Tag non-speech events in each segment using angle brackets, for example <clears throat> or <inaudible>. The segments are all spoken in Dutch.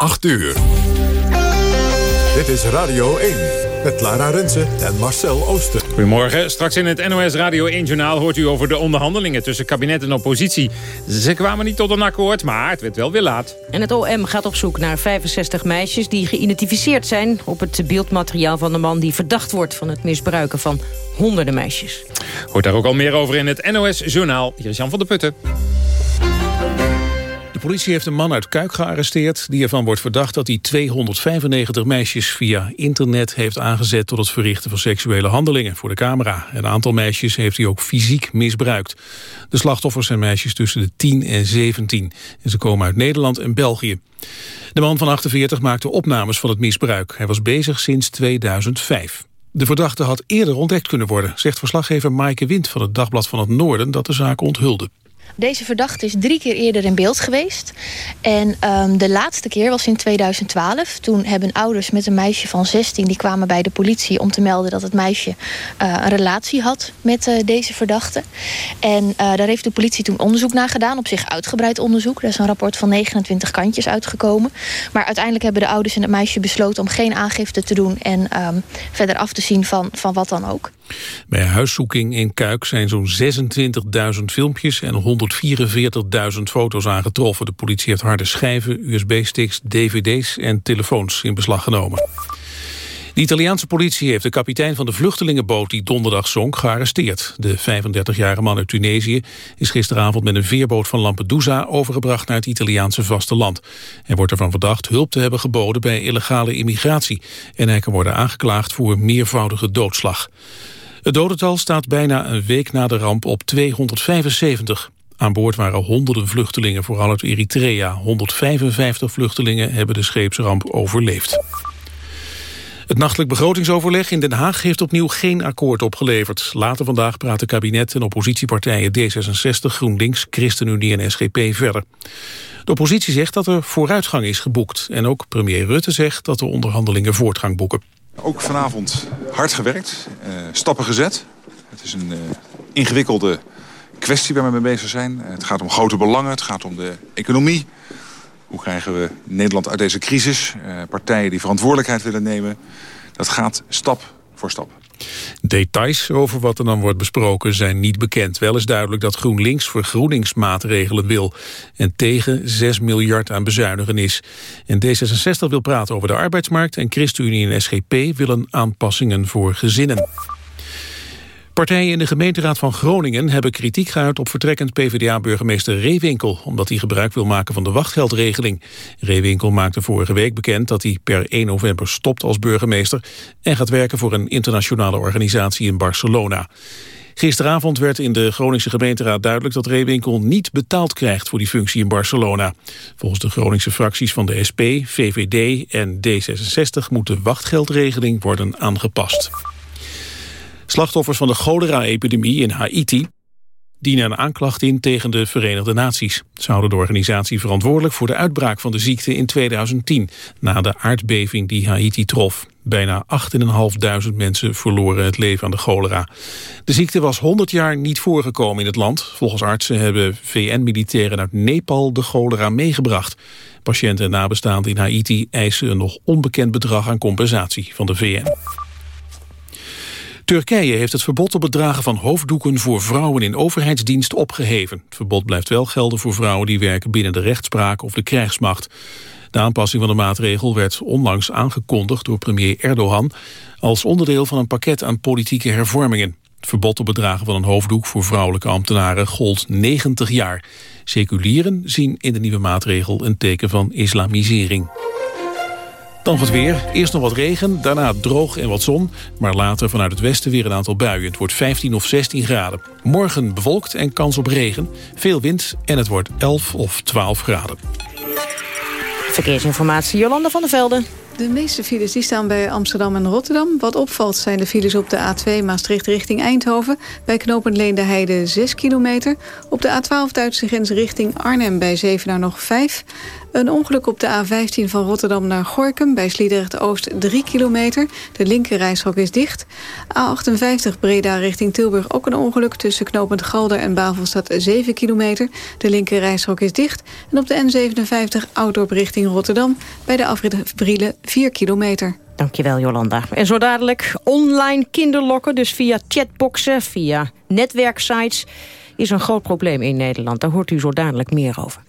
8 uur. Dit is Radio 1 met Lara Rensen en Marcel Ooster. Goedemorgen. Straks in het NOS Radio 1-journaal hoort u over de onderhandelingen tussen kabinet en oppositie. Ze kwamen niet tot een akkoord, maar het werd wel weer laat. En het OM gaat op zoek naar 65 meisjes die geïdentificeerd zijn... op het beeldmateriaal van de man die verdacht wordt van het misbruiken van honderden meisjes. Hoort daar ook al meer over in het NOS-journaal. Hier is Jan van der Putten. De politie heeft een man uit Kuik gearresteerd... die ervan wordt verdacht dat hij 295 meisjes via internet heeft aangezet... tot het verrichten van seksuele handelingen voor de camera. Een aantal meisjes heeft hij ook fysiek misbruikt. De slachtoffers zijn meisjes tussen de 10 en 17. En ze komen uit Nederland en België. De man van 48 maakte opnames van het misbruik. Hij was bezig sinds 2005. De verdachte had eerder ontdekt kunnen worden, zegt verslaggever Maaike Wind van het Dagblad van het Noorden dat de zaak onthulde. Deze verdachte is drie keer eerder in beeld geweest. En um, de laatste keer was in 2012. Toen hebben ouders met een meisje van 16... die kwamen bij de politie om te melden dat het meisje uh, een relatie had met uh, deze verdachte. En uh, daar heeft de politie toen onderzoek naar gedaan. Op zich uitgebreid onderzoek. Er is een rapport van 29 kantjes uitgekomen. Maar uiteindelijk hebben de ouders en het meisje besloten... om geen aangifte te doen en um, verder af te zien van, van wat dan ook. Bij huiszoeking in Kuik zijn zo'n 26.000 filmpjes en 144.000 foto's aangetroffen. De politie heeft harde schijven, USB-sticks, dvd's en telefoons in beslag genomen. De Italiaanse politie heeft de kapitein van de vluchtelingenboot die donderdag zonk gearresteerd. De 35-jarige man uit Tunesië is gisteravond met een veerboot van Lampedusa overgebracht naar het Italiaanse vasteland. Hij wordt ervan verdacht hulp te hebben geboden bij illegale immigratie en hij kan worden aangeklaagd voor meervoudige doodslag. Het dodental staat bijna een week na de ramp op 275. Aan boord waren honderden vluchtelingen, vooral uit Eritrea. 155 vluchtelingen hebben de scheepsramp overleefd. Het nachtelijk begrotingsoverleg in Den Haag heeft opnieuw geen akkoord opgeleverd. Later vandaag praten kabinet en oppositiepartijen D66, GroenLinks, ChristenUnie en SGP verder. De oppositie zegt dat er vooruitgang is geboekt. En ook premier Rutte zegt dat de onderhandelingen voortgang boeken. Ook vanavond hard gewerkt, uh, stappen gezet. Het is een uh, ingewikkelde kwestie waar we mee bezig zijn. Het gaat om grote belangen, het gaat om de economie. Hoe krijgen we Nederland uit deze crisis? Partijen die verantwoordelijkheid willen nemen. Dat gaat stap voor stap. Details over wat er dan wordt besproken zijn niet bekend. Wel is duidelijk dat GroenLinks vergroeningsmaatregelen wil... en tegen 6 miljard aan bezuinigen is. En D66 wil praten over de arbeidsmarkt... en ChristenUnie en SGP willen aanpassingen voor gezinnen. Partijen in de gemeenteraad van Groningen hebben kritiek geuit op vertrekkend PvdA-burgemeester Reewinkel, omdat hij gebruik wil maken van de wachtgeldregeling. Reewinkel maakte vorige week bekend dat hij per 1 november stopt als burgemeester en gaat werken voor een internationale organisatie in Barcelona. Gisteravond werd in de Groningse gemeenteraad duidelijk dat Reewinkel niet betaald krijgt voor die functie in Barcelona. Volgens de Groningse fracties van de SP, VVD en D66 moet de wachtgeldregeling worden aangepast. Slachtoffers van de cholera-epidemie in Haiti dienen een aanklacht in tegen de Verenigde Naties. Ze houden de organisatie verantwoordelijk voor de uitbraak van de ziekte in 2010... na de aardbeving die Haiti trof. Bijna 8.500 mensen verloren het leven aan de cholera. De ziekte was 100 jaar niet voorgekomen in het land. Volgens artsen hebben VN-militairen uit Nepal de cholera meegebracht. Patiënten en nabestaanden in Haiti eisen een nog onbekend bedrag aan compensatie van de VN. Turkije heeft het verbod op het dragen van hoofddoeken voor vrouwen in overheidsdienst opgeheven. Het verbod blijft wel gelden voor vrouwen die werken binnen de rechtspraak of de krijgsmacht. De aanpassing van de maatregel werd onlangs aangekondigd door premier Erdogan als onderdeel van een pakket aan politieke hervormingen. Het verbod op het dragen van een hoofddoek voor vrouwelijke ambtenaren gold 90 jaar. Seculieren zien in de nieuwe maatregel een teken van islamisering. Dan wat weer. Eerst nog wat regen, daarna droog en wat zon. Maar later vanuit het westen weer een aantal buien. Het wordt 15 of 16 graden. Morgen bewolkt en kans op regen. Veel wind en het wordt 11 of 12 graden. Verkeersinformatie, Jolanda van der Velden. De meeste files die staan bij Amsterdam en Rotterdam. Wat opvalt zijn de files op de A2 Maastricht richting Eindhoven. Bij knooppunt Leende Heide 6 kilometer. Op de A12 Duitse grens richting Arnhem bij Zevenaar nog 5. Een ongeluk op de A15 van Rotterdam naar Gorkum... bij Sliedrecht-Oost 3 kilometer. De linkerrijstrook is dicht. A58 Breda richting Tilburg ook een ongeluk... tussen knooppunt Galder en Bavelstad 7 kilometer. De linkerrijstrook is dicht. En op de N57 Oudorp richting Rotterdam... bij de afrit Brielen 4 kilometer. Dankjewel, Jolanda. En zo dadelijk online kinderlokken, dus via chatboxen, via netwerksites... is een groot probleem in Nederland. Daar hoort u zo dadelijk meer over.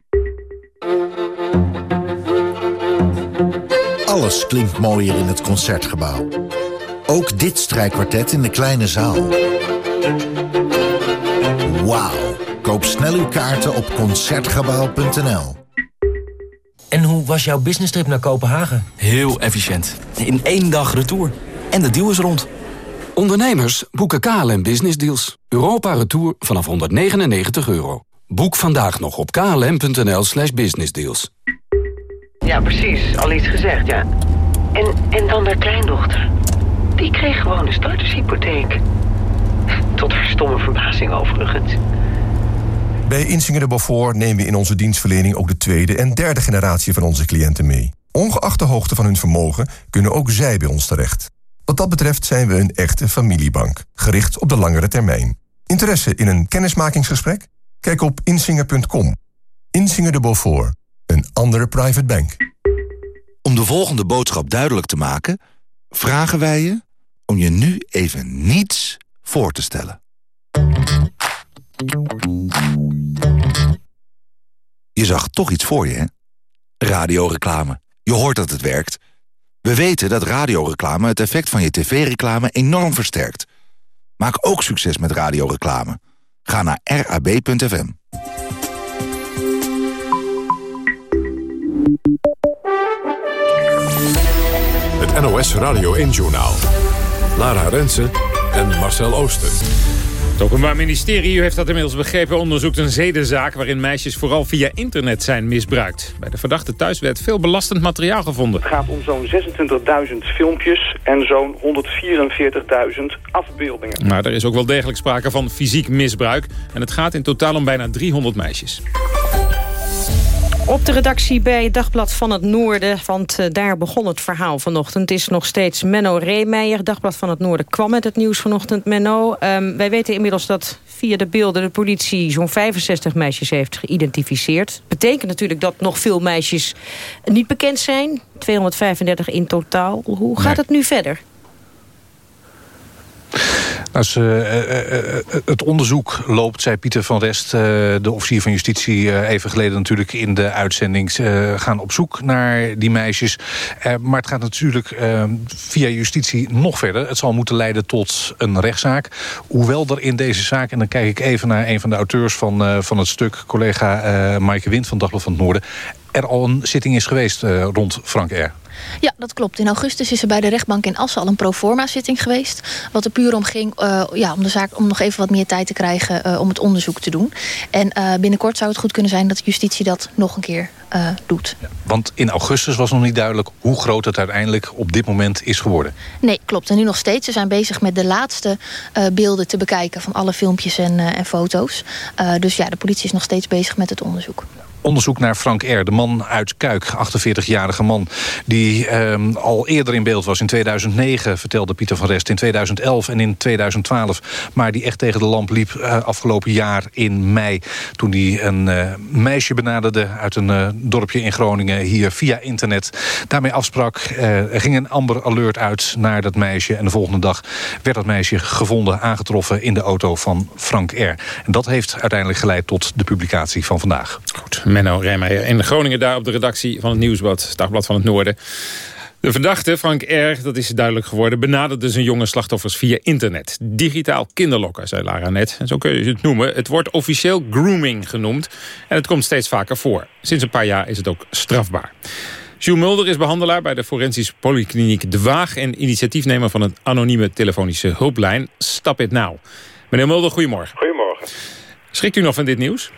Alles klinkt mooier in het Concertgebouw. Ook dit strijkkwartet in de kleine zaal. Wauw. Koop snel uw kaarten op Concertgebouw.nl. En hoe was jouw business trip naar Kopenhagen? Heel efficiënt. In één dag retour. En de deal is rond. Ondernemers boeken KLM Business Deals. Europa Retour vanaf 199 euro. Boek vandaag nog op klm.nl slash businessdeals. Ja, precies. Al iets gezegd, ja. En, en dan haar kleindochter. Die kreeg gewoon een startershypotheek. Tot haar stomme verbazing overigens. Bij Insinger de Beaufort nemen we in onze dienstverlening... ook de tweede en derde generatie van onze cliënten mee. Ongeacht de hoogte van hun vermogen kunnen ook zij bij ons terecht. Wat dat betreft zijn we een echte familiebank, gericht op de langere termijn. Interesse in een kennismakingsgesprek? Kijk op insinger.com. Insinger de Beaufort, een andere private bank. Om de volgende boodschap duidelijk te maken... vragen wij je om je nu even niets voor te stellen. Je zag toch iets voor je, hè? Radioreclame. Je hoort dat het werkt. We weten dat radioreclame het effect van je tv-reclame enorm versterkt. Maak ook succes met radioreclame. Ga naar rab.fm. Het NOS Radio 1-journaal. Lara Rensen en Marcel Ooster. Het Openbaar Ministerie, u heeft dat inmiddels begrepen... onderzoekt een zedenzaak waarin meisjes vooral via internet zijn misbruikt. Bij de verdachte thuis werd veel belastend materiaal gevonden. Het gaat om zo'n 26.000 filmpjes en zo'n 144.000 afbeeldingen. Maar er is ook wel degelijk sprake van fysiek misbruik. En het gaat in totaal om bijna 300 meisjes. Op de redactie bij Dagblad van het Noorden, want uh, daar begon het verhaal vanochtend... is nog steeds Menno Reemeijer. Dagblad van het Noorden kwam met het nieuws vanochtend, Menno. Um, wij weten inmiddels dat via de beelden de politie zo'n 65 meisjes heeft geïdentificeerd. Betekent natuurlijk dat nog veel meisjes niet bekend zijn. 235 in totaal. Hoe gaat het nu verder? Als uh, uh, het onderzoek loopt, zei Pieter van Rest, de officier van justitie... even geleden natuurlijk in de uitzending... gaan op zoek naar die meisjes. maar het gaat natuurlijk via justitie nog verder. Het zal moeten leiden tot een rechtszaak. Hoewel er in deze zaak, en dan kijk ik even naar... een van de auteurs van, van het stuk, collega Maaike Wind van Dagblad van het Noorden... er al een zitting is geweest rond Frank R. Ja, dat klopt. In augustus is er bij de rechtbank in Assen al een proforma-zitting geweest. Wat er puur om ging uh, ja, om de zaak om nog even wat meer tijd te krijgen uh, om het onderzoek te doen. En uh, binnenkort zou het goed kunnen zijn dat justitie dat nog een keer doet. Ja, want in augustus was nog niet duidelijk hoe groot het uiteindelijk op dit moment is geworden. Nee, klopt. En nu nog steeds. Ze zijn bezig met de laatste beelden te bekijken van alle filmpjes en, en foto's. dus ja, de politie is nog steeds bezig met het onderzoek onderzoek naar Frank R., de man uit Kuik, 48-jarige man... die um, al eerder in beeld was. In 2009 vertelde Pieter van Rest, in 2011 en in 2012. Maar die echt tegen de lamp liep uh, afgelopen jaar in mei... toen hij een uh, meisje benaderde uit een uh, dorpje in Groningen... hier via internet. Daarmee afsprak, er ging een Amber Alert uit naar dat meisje... en de volgende dag werd dat meisje gevonden, aangetroffen... in de auto van Frank R. En dat heeft uiteindelijk geleid tot de publicatie van vandaag. Goed. Menno Rijmeijer in Groningen daar op de redactie van het Nieuwsblad, Dagblad van het Noorden. De verdachte, Frank R., dat is duidelijk geworden... benaderde zijn jonge slachtoffers via internet. Digitaal kinderlokken, zei Lara net. En zo kun je het noemen. Het wordt officieel grooming genoemd. En het komt steeds vaker voor. Sinds een paar jaar is het ook strafbaar. Jules Mulder is behandelaar bij de Forensisch Polykliniek De Waag... en initiatiefnemer van het anonieme telefonische hulplijn Stap It Now. Meneer Mulder, goedemorgen. Goedemorgen. Schrikt u nog van dit nieuws?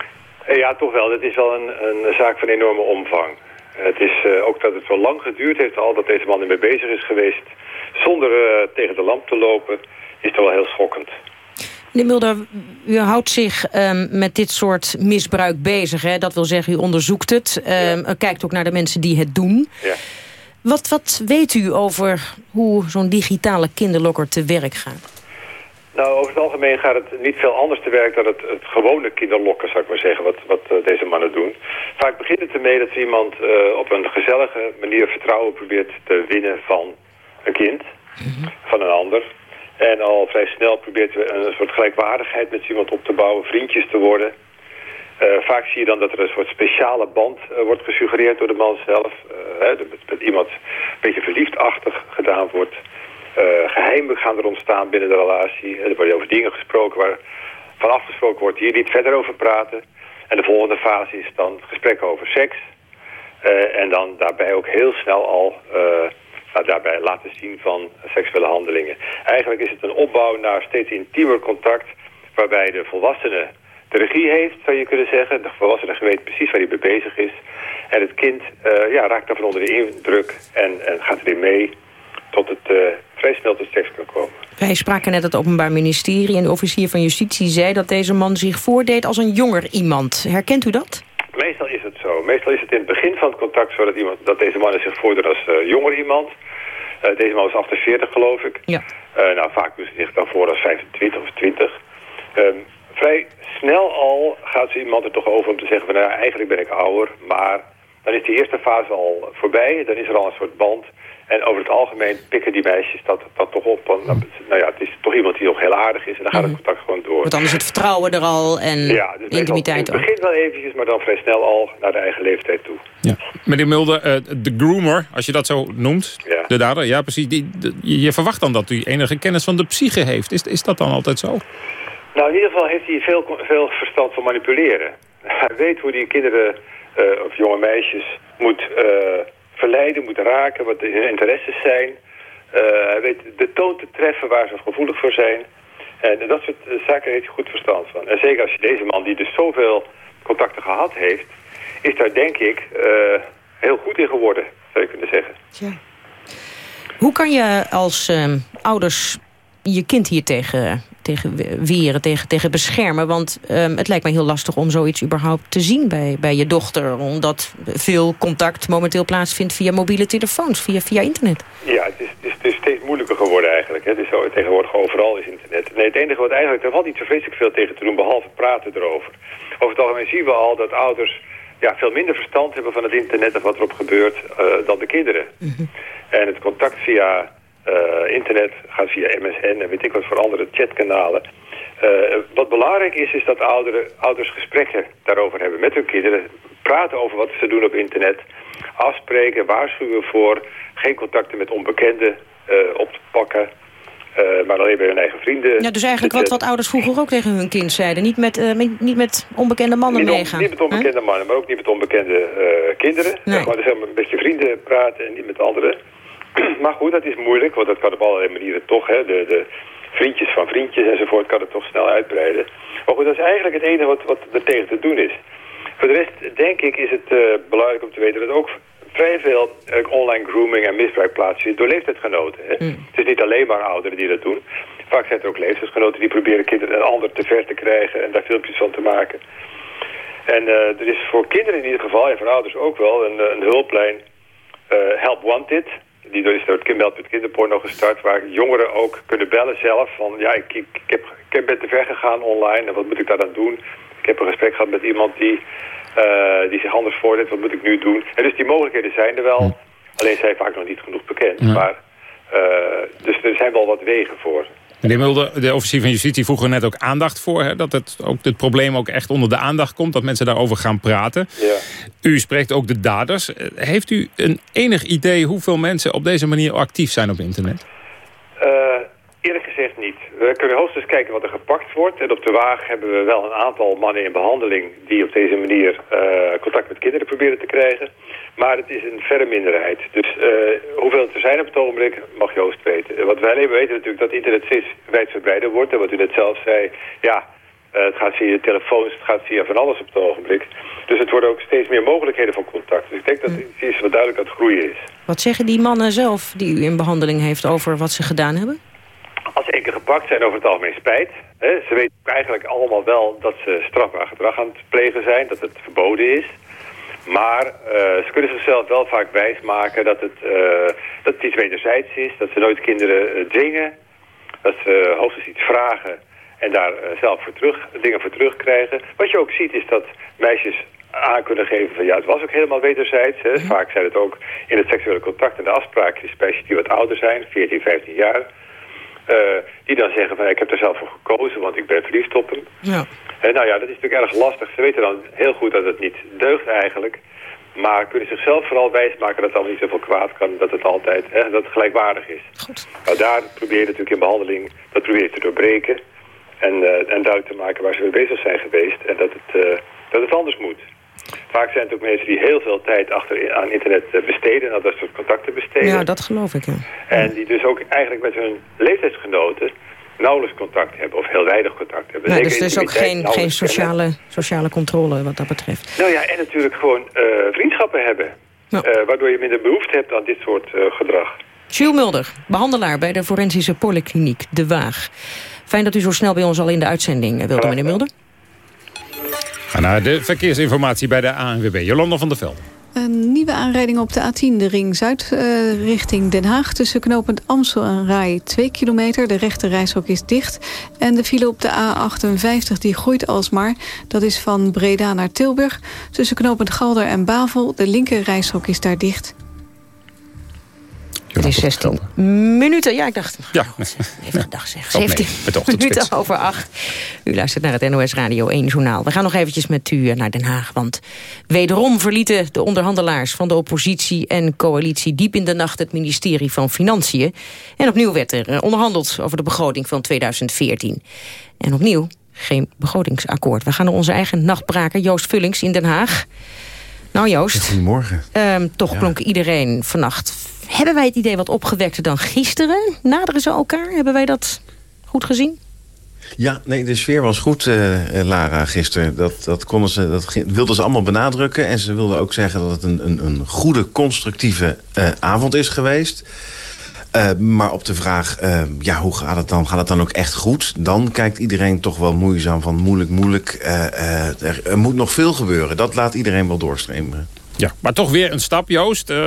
Eh, Ja, toch wel. Het is wel een, een zaak van enorme omvang. Het is eh, ook dat het zo lang geduurd heeft al dat deze man ermee bezig is geweest... zonder eh, tegen de lamp te lopen, is toch wel heel schokkend. Meneer Mulder, u houdt zich ehm, met dit soort misbruik bezig. Hè? Dat wil zeggen, u onderzoekt het. ehm, u kijkt ook naar de mensen die het doen. Ja. Wat, wat weet u over hoe zo'n digitale kinderlokker te werk gaat? Nou, over het algemeen gaat het niet veel anders te werk dan het, het gewone kinderlokken, zou ik maar zeggen, wat, wat eh, deze mannen doen. Vaak begint het ermee dat ze iemand eh, op een gezellige manier vertrouwen probeert te winnen van een kind, van een ander. En al vrij snel probeert een soort gelijkwaardigheid met iemand op te bouwen, vriendjes te worden. Eh, vaak zie je dan dat er een soort speciale band wordt gesuggereerd door de man zelf. hè, dat met, met iemand een beetje verliefdachtig gedaan wordt. Eh, geheimen gaan er ontstaan binnen de relatie. Er worden over dingen gesproken waar van afgesproken wordt hier niet verder over praten. En de volgende fase is dan gesprekken over seks. Eh, en dan daarbij ook heel snel al eh, nou, daarbij laten zien van seksuele handelingen. Eigenlijk is het een opbouw naar steeds intiemer contact... waarbij de volwassene de regie heeft, zou je kunnen zeggen. De volwassene weet precies waar hij mee bezig is. En het kind eh, ja, raakt daarvan onder de indruk en, en gaat erin mee... tot het eh, vrij snel tot seks kan komen. Wij spraken net het Openbaar Ministerie en de officier van Justitie zei dat deze man zich voordeed als een jonger iemand. Herkent u dat? Meestal is het zo. Meestal is het in het begin van het contact zo dat, iemand, dat deze mannen zich voordoen als eh, jonger iemand. Eh, deze man de 40 geloof ik. Ja. Nou, vaak doen ze zich dan voor als 25 of 20. Ehm, vrij snel al gaat ze iemand er toch over om te zeggen van nou, eigenlijk ben ik ouder, maar dan is die eerste fase al voorbij. Dan is er al een soort band. En over het algemeen pikken die meisjes dat, dat toch op. Want, nou, nou ja, het is toch iemand die nog heel aardig is en dan gaat het contact gewoon door. Want dan is het vertrouwen er al en Ja, dus intimiteit in het ook. begin wel eventjes, maar dan vrij snel al naar de eigen leeftijd toe. Meneer Mulder, eh, de groomer, als je dat zo noemt, Ja. de dader, ja precies. Die, de- je verwacht dan dat hij enige kennis van de psyche heeft. Is, is dat dan altijd zo? Nou, in ieder geval heeft hij veel, veel verstand van manipuleren. <laughs> Hij weet hoe hij kinderen eh, of jonge meisjes moet eh, verleiden, moet raken, wat hun interesses zijn. Eh, hij weet de toon te treffen waar ze gevoelig voor zijn. En dat soort eh, zaken heeft hij goed verstand van. En zeker als je deze man, die dus zoveel contacten gehad heeft, is daar denk ik eh, heel goed in geworden, zou je kunnen zeggen. Hoe kan je als ehm, ouders je kind hier tegen, tegen weren, tegen, tegen beschermen? Want ehm, het lijkt mij heel lastig om zoiets überhaupt te zien bij, bij je dochter. Omdat veel contact momenteel plaatsvindt via mobiele telefoons, via, via internet. Ja, het is, het, is, het is steeds moeilijker geworden eigenlijk. Het is zo, tegenwoordig overal is internet. Nee, het enige wat eigenlijk, er valt niet zo vreselijk veel tegen te doen, behalve praten erover. Over het algemeen zien we al dat ouders ja, veel minder verstand hebben van het internet en wat erop gebeurt eh, dan de kinderen. En het contact via eh, internet gaat via MSN en weet ik wat voor andere chatkanalen. Eh, wat belangrijk is, is dat ouderen, ouders gesprekken daarover hebben met hun kinderen. Praten over wat ze doen op internet. Afspreken, waarschuwen voor geen contacten met onbekenden eh, op te pakken. maar alleen bij hun eigen vrienden. Ja, dus eigenlijk wat, wat ouders vroeger ook tegen hun kind zeiden. Niet met, met- niet met onbekende mannen niet, on- meegaan. niet met onbekende mannen, maar ook niet met onbekende kinderen. Nee. Maar dus helemaal met je vrienden praten en niet met anderen. <clears throat> maar goed, dat is moeilijk, want dat kan op allerlei manieren toch. Hè, de, de vriendjes van vriendjes enzovoort kan het toch snel uitbreiden. Maar goed, dat is eigenlijk het enige wat, wat er tegen te doen is. Voor de rest denk ik is het eh, belangrijk om te weten dat ook vrij veel eh, online grooming en misbruik plaatsvindt door leeftijdsgenoten. Hè. Het is niet alleen maar ouderen die dat doen. Vaak zijn er ook leeftijdsgenoten die proberen kinderen een ander te ver te krijgen en daar filmpjes van te maken. En eh, er is voor kinderen in ieder geval, en voor ouders ook wel, een, een hulplijn Help Wanted. Die is door het kindermeldpunt kinderporno gestart, waar jongeren ook kunnen bellen zelf. Van ja, ik, ik, ik, heb, ik heb- ben te ver gegaan online en wat moet ik daar dan doen? Ik heb een gesprek gehad met iemand die, eh, die zich anders voordeed, wat moet ik nu doen? En dus die mogelijkheden zijn er wel, alleen zijn vaak nog niet genoeg bekend. Maar, eh, dus er zijn wel wat wegen voor. Meneer Mulder, de officier van Justitie vroeg er net ook aandacht voor. Hè, dat het, ook, het probleem ook echt onder de aandacht komt. Dat mensen daarover gaan praten. Ja. U spreekt ook de daders. Eh, Heeft u een enig idee hoeveel mensen op deze manier actief zijn op internet? Eh, eerlijk gezegd niet. We kunnen hoogstens kijken wat er gepakt wordt. En op de Waag hebben we wel een aantal mannen in behandeling... die op deze manier eh, contact met kinderen proberen te krijgen. Maar het is een verre minderheid. Dus eh, hoeveel het er zijn op het ogenblik, mag Joost weten. En Wat wij alleen maar weten natuurlijk dat internet steeds wijdverbreider wordt. En wat u net zelf zei, ja, eh, het gaat via telefoons, het gaat via van alles op het ogenblik. Dus het worden ook steeds meer mogelijkheden van contact. Dus ik denk dat het iets is wat duidelijk aan het groeien is. Wat zeggen die mannen zelf die u in behandeling heeft over wat ze gedaan hebben? Als ze één keer gepakt zijn over het algemeen spijt. Hè, ze weten eigenlijk allemaal wel dat ze strafbaar gedrag aan het plegen zijn. Dat het verboden is. Maar eh, ze kunnen zichzelf wel vaak wijsmaken dat het, eh, dat het iets wederzijds is. Dat ze nooit kinderen eh, dwingen. Dat ze hoogstens iets vragen en daar zelf voor terug, dingen voor terugkrijgen. Wat je ook ziet is dat meisjes aan kunnen geven van ja, het was ook helemaal wederzijds. Hè. Vaak zijn het ook in het seksuele contact en de afspraakjes meisjes die wat ouder zijn, 14, 15 jaar. die dan zeggen van ik heb er zelf voor gekozen, want ik ben verliefd op hem. Ja. Hè, nou ja, dat is natuurlijk erg lastig. Ze weten dan heel goed dat het niet deugt eigenlijk. Maar kunnen zichzelf vooral wijsmaken dat het allemaal niet zoveel kwaad kan. Dat het altijd hè, dat het gelijkwaardig is. Goed. Nou, daar probeer je natuurlijk in behandeling, dat probeer je te doorbreken. En, eh, en duidelijk te maken waar ze mee bezig zijn geweest. En dat het, eh, dat het anders moet. Vaak zijn het ook mensen die heel veel tijd achter aan internet eh, besteden. Nou, dat soort contacten besteden. Ja, dat geloof ik, ja. En die dus ook eigenlijk met hun leeftijdsgenoten nauwelijks contact hebben. Of heel weinig contact hebben. Nee, Zeker dus er is ook geen, geen sociale, sociale controle wat dat betreft. Nou ja, en natuurlijk gewoon eh, vriendschappen hebben. Eh, waardoor je minder behoefte hebt aan dit soort eh, gedrag. Jules Mulder, behandelaar bij de Forensische Polykliniek De Waag. Fijn dat u zo snel bij ons al in de uitzending wilde, meneer Mulder. Ga naar de verkeersinformatie bij de ANWB. Jolanda van der Velde. Een nieuwe aanrijding op de A10, de ring Zuid eh, richting Den Haag... tussen knooppunt Amstel en Rai 2 kilometer. De rechte reishok is dicht. En de file op de A58 die groeit alsmaar. Dat is van Breda naar Tilburg. Tussen knooppunt Galder en Bavel. De linker reishok is daar dicht. Het is 16 minuten. Ja, ik dacht, Ja. even gedacht zeg. Op negen, 17 met de ochtendspits. minuten over 8. U luistert naar het NOS Radio 1 journaal. We gaan nog eventjes met u eh, naar Den Haag. Want wederom verlieten de onderhandelaars van de oppositie en coalitie... diep in de nacht het ministerie van Financiën. En opnieuw werd er eh, onderhandeld over de begroting van 2014. En opnieuw geen begrotingsakkoord. We gaan naar onze eigen nachtbraker Joost Vullings in Den Haag. Nou Joost, Goedemorgen. Ehm, toch Ja. klonk iedereen vannacht. Hebben wij het idee wat opgewekter dan gisteren? Naderen ze elkaar? Hebben wij dat goed gezien? Ja, nee, de sfeer was goed, eh, eh, Lara, gisteren. Dat, dat, konden ze, dat wilden ze allemaal benadrukken. En ze wilden ook zeggen dat het een, een, een goede, constructieve eh, avond is geweest. Maar op de vraag, ja, hoe gaat het dan? Gaat het dan ook echt goed? Dan kijkt iedereen toch wel moeizaam van moeilijk, moeilijk. Er moet nog veel gebeuren. Dat laat iedereen wel doorstremen. Ja, maar toch weer een stap, Joost. Eh,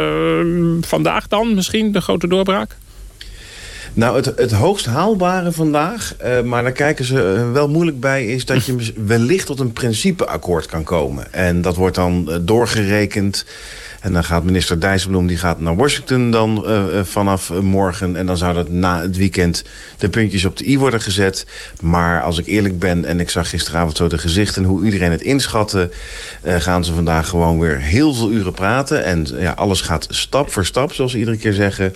vandaag dan misschien de grote doorbraak? Nou, het, het hoogst haalbare vandaag, eh, maar daar kijken ze eh, wel moeilijk bij... is dat je <laughs> wellicht tot een principeakkoord kan komen. En dat wordt dan doorgerekend. En dan gaat minister Dijsselbloem die gaat naar Washington dan eh, eh, vanaf eh, morgen. En dan zou dat na het weekend de puntjes op de i worden gezet. Maar als ik eerlijk ben en ik zag gisteravond zo de gezichten... hoe iedereen het inschatte, gaan ze vandaag gewoon weer heel veel uren praten. En ja, alles gaat stap voor stap, zoals ze iedere keer zeggen.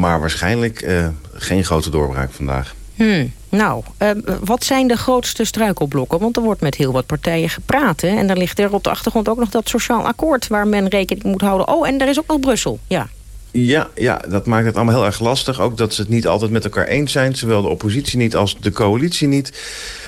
Maar waarschijnlijk geen grote doorbraak vandaag. Hmm. Nou, eh, wat zijn de grootste struikelblokken? Want er wordt met heel wat partijen gepraat. En dan ligt er op de achtergrond ook nog dat sociaal akkoord... waar men rekening moet houden. Oh, en er is ook nog Brussel. Ja. Ja, ja, dat maakt het allemaal heel erg lastig. Ook dat ze het niet altijd met elkaar eens zijn. Zowel de oppositie niet als de coalitie niet.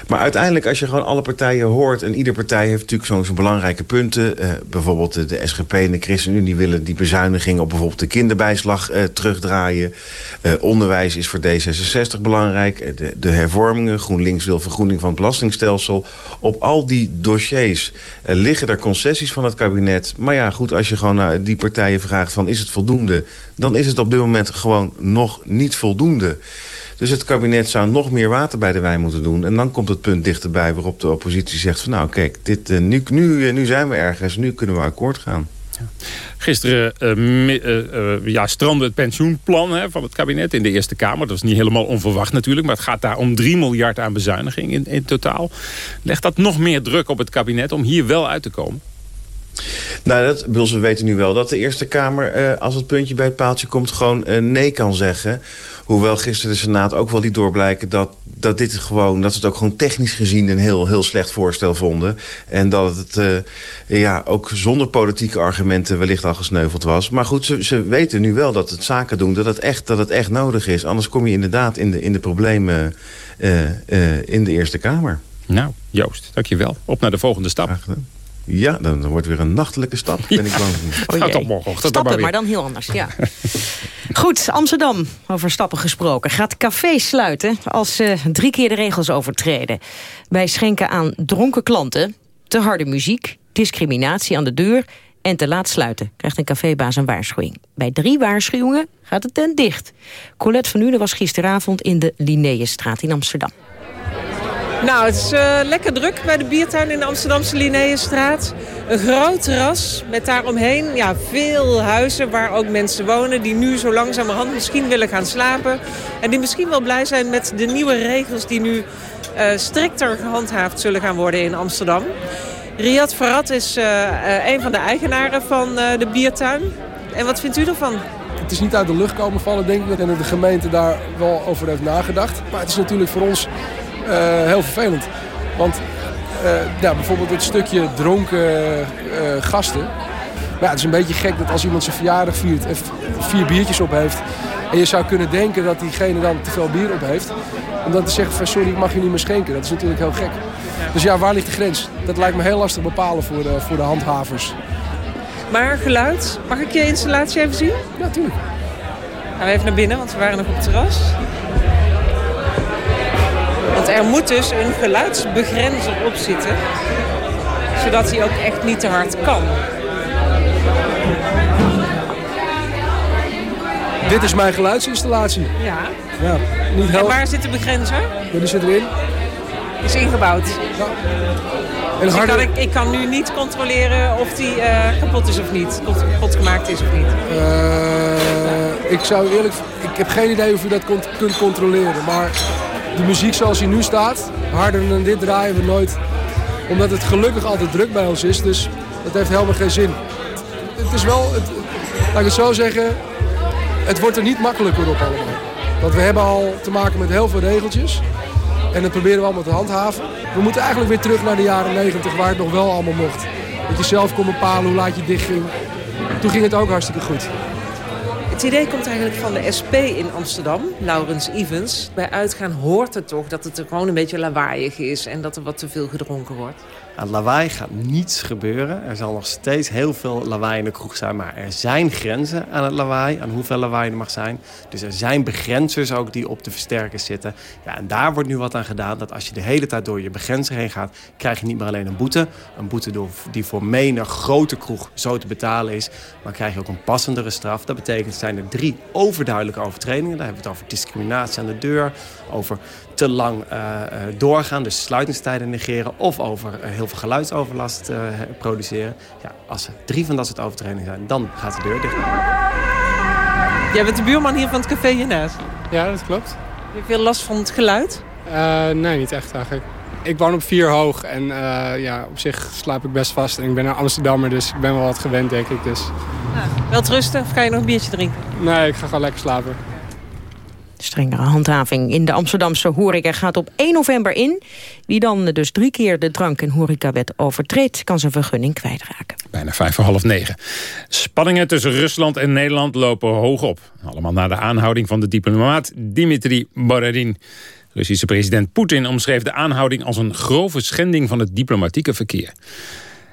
Maar uiteindelijk, als je gewoon alle partijen hoort... en ieder partij heeft natuurlijk zo'n belangrijke punten. eh, bijvoorbeeld de, SGP en de ChristenUnie willen die bezuiniging... op bijvoorbeeld de kinderbijslag eh, terugdraaien. Eh, onderwijs is voor D66 belangrijk. De, de hervormingen, GroenLinks wil vergroening van het belastingstelsel. Op al die dossiers liggen er concessies van het kabinet. Maar ja, goed, als je gewoon naar die partijen vraagt van is het voldoende... dan is het op dit moment gewoon nog niet voldoende. Dus het kabinet zou nog meer water bij de wijn moeten doen. En dan komt het punt dichterbij waarop de oppositie zegt van... nou kijk, dit, eh, nu, nu, eh, nu zijn we ergens, nu kunnen we akkoord gaan. Gisteren uh, ja, strandde het pensioenplan hè, van het kabinet in de Eerste Kamer. Dat is niet helemaal onverwacht natuurlijk. Maar het gaat daar om 3 miljard aan bezuiniging in, in totaal. Legt dat nog meer druk op het kabinet om hier wel uit te komen? Nou, dat, we weten nu wel dat de Eerste Kamer, uh, als het puntje bij het paaltje komt, gewoon uh, nee kan zeggen. Hoewel gisteren de Senaat ook wel liet doorblijken dat, dat dit gewoon, dat ze het ook gewoon technisch gezien een heel, heel slecht voorstel vonden. En dat het uh, ja, ook zonder politieke argumenten wellicht al gesneuveld was. Maar goed, ze, ze weten nu wel dat het zaken doen, dat het echt, dat het echt nodig is. Anders kom je inderdaad in de, in de problemen in de Eerste Kamer. Nou, Joost, dankjewel. Op naar de volgende stap. Ja, dan wordt weer een nachtelijke stap. Ben ik bang. Oh, Gaat op morgenochtend. Stappen, maar, maar, dan heel anders. Ja. <laughs> Goed, Amsterdam, over stappen gesproken. Gaat café sluiten als ze drie keer de regels overtreden. Bij schenken aan dronken klanten, te harde muziek, discriminatie aan de deur... en te laat sluiten, krijgt een cafébaas een waarschuwing. Bij drie waarschuwingen gaat het tent dicht. Colette van Uden was gisteravond in de Linnaeusstraat in Amsterdam. Nou, het is uh, lekker druk bij de biertuin in de Amsterdamse Linnaeusstraat. Een groot terras met daaromheen ja, veel huizen waar ook mensen wonen... die nu zo langzamerhand misschien willen gaan slapen. En die misschien wel blij zijn met de nieuwe regels... die nu uh, strikter gehandhaafd zullen gaan worden in Amsterdam. Riyad Farad is uh, een van de eigenaren van de biertuin. En wat vindt u ervan? Het is niet uit de lucht komen vallen, denk ik. En de gemeente daar wel over heeft nagedacht. Maar het is natuurlijk voor ons heel vervelend. Want ja, bijvoorbeeld het stukje dronken uh, gasten. Maar ja, het is een beetje gek dat als iemand zijn verjaardag viert en vier biertjes op heeft... en je zou kunnen denken dat diegene dan te veel bier op heeft... om dan te zeggen van sorry, ik mag je niet meer schenken. Dat is natuurlijk heel gek. Dus ja, waar ligt de grens? Dat lijkt me heel lastig bepalen voor de, voor de handhavers. Maar geluid, mag ik je installatie even zien? Ja, tuurlijk. Gaan we even naar binnen, want we waren nog op het terras. Want er moet dus een geluidsbegrenzer op zitten. Zodat hij ook echt niet te hard kan. Dit is mijn geluidsinstallatie. Ja. ja niet heel... En waar zit de begrenzer? Ja, die zit erin. Is ingebouwd. Ja. Dus ik, kan, ik, ik, kan, nu niet controleren of die uh, kapot is of niet. Kapot gemaakt is of niet. Uh, ik zou eerlijk... Ik heb geen idee of je dat kunt controleren. Maar de muziek zoals hij nu staat, harder dan dit draaien we nooit. Omdat het gelukkig altijd druk bij ons is, dus dat heeft helemaal geen zin. Het is wel, het, laat ik het zo zeggen, het wordt er niet makkelijker op allemaal. Want we hebben al te maken met heel veel regeltjes. En dat proberen we allemaal te handhaven. We moeten eigenlijk weer terug naar de jaren 90 waar het nog wel allemaal mocht. Dat je zelf kon bepalen hoe laat je dicht ging. Toen ging het ook hartstikke goed. Het idee komt eigenlijk van de SP in Amsterdam, Laurens Evans. Bij uitgaan hoort het toch dat het er gewoon een beetje lawaaiig is... en dat er wat te veel gedronken wordt? Aan lawaai gaat niets gebeuren. Er zal nog steeds heel veel lawaai in de kroeg zijn. Maar er zijn grenzen aan het lawaai, aan hoeveel lawaai er mag zijn. Dus er zijn begrenzers ook die op de versterkers zitten. Ja, en daar wordt nu wat aan gedaan. Dat als je de hele tijd door je begrenzer heen gaat... krijg je niet meer alleen een boete. Een boete die voor menig grote kroeg zo te betalen is. Maar krijg je ook een passendere straf. Dat betekent, zijn er drie overduidelijke overtredingen. Daar hebben we het over discriminatie aan de deur. Over te lang uh, doorgaan, dus sluitingstijden negeren... of over uh, heel veel geluidsoverlast produceren. Ja, als er drie van dat soort overtredingen zijn, dan gaat de deur dicht. Jij bent de buurman hier van het café hiernaast? Ja, dat klopt. Heb je veel last van het geluid? nee, niet echt eigenlijk. Ik woon op vier hoog en ja, op zich slaap ik best vast. En ik ben een Amsterdammer, dus ik ben wel wat gewend, denk ik. Dus. Ah, wel rusten of ga je nog een biertje drinken? Nee, ik ga gewoon lekker slapen. Strengere handhaving in de Amsterdamse horeca gaat op 1 november in. Wie dan dus drie keer de drank- en horecawet overtreedt... kan zijn vergunning kwijtraken. Bijna vijf voor half negen. Spanningen tussen Rusland en Nederland lopen hoog op. Allemaal na de aanhouding van de diplomaat Dimitri Borodin. Russische president Poetin omschreef de aanhouding... als een grove schending van het diplomatieke verkeer.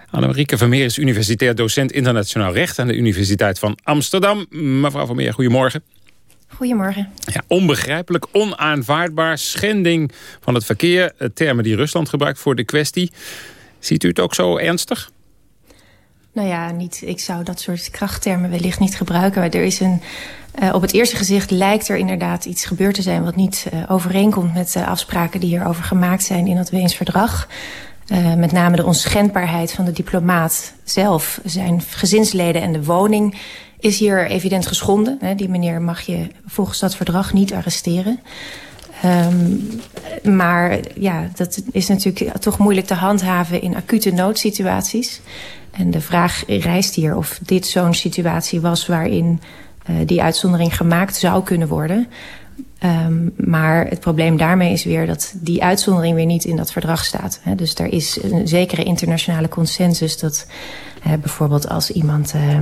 Annemarieke Vermeer is universitair docent internationaal recht... aan de Universiteit van Amsterdam. Mevrouw Vermeer, goedemorgen. Goedemorgen. Ja, onbegrijpelijk, onaanvaardbaar, schending van het verkeer. Termen die Rusland gebruikt voor de kwestie. Ziet u het ook zo ernstig? Nou ja, niet, ik zou dat soort krachttermen wellicht niet gebruiken. Maar er is een, uh, op het eerste gezicht lijkt er inderdaad iets gebeurd te zijn... wat niet uh, overeenkomt met de afspraken die hierover gemaakt zijn in het Weens verdrag. Uh, met name de onschendbaarheid van de diplomaat zelf, zijn gezinsleden en de woning is hier evident geschonden. Die meneer mag je volgens dat verdrag niet arresteren. Um, maar ja, dat is natuurlijk toch moeilijk te handhaven in acute noodsituaties. En de vraag rijst hier of dit zo'n situatie was waarin uh, die uitzondering gemaakt zou kunnen worden. Um, maar het probleem daarmee is weer dat die uitzondering weer niet in dat verdrag staat. Hè. Dus er is een zekere internationale consensus dat uh, bijvoorbeeld als iemand uh,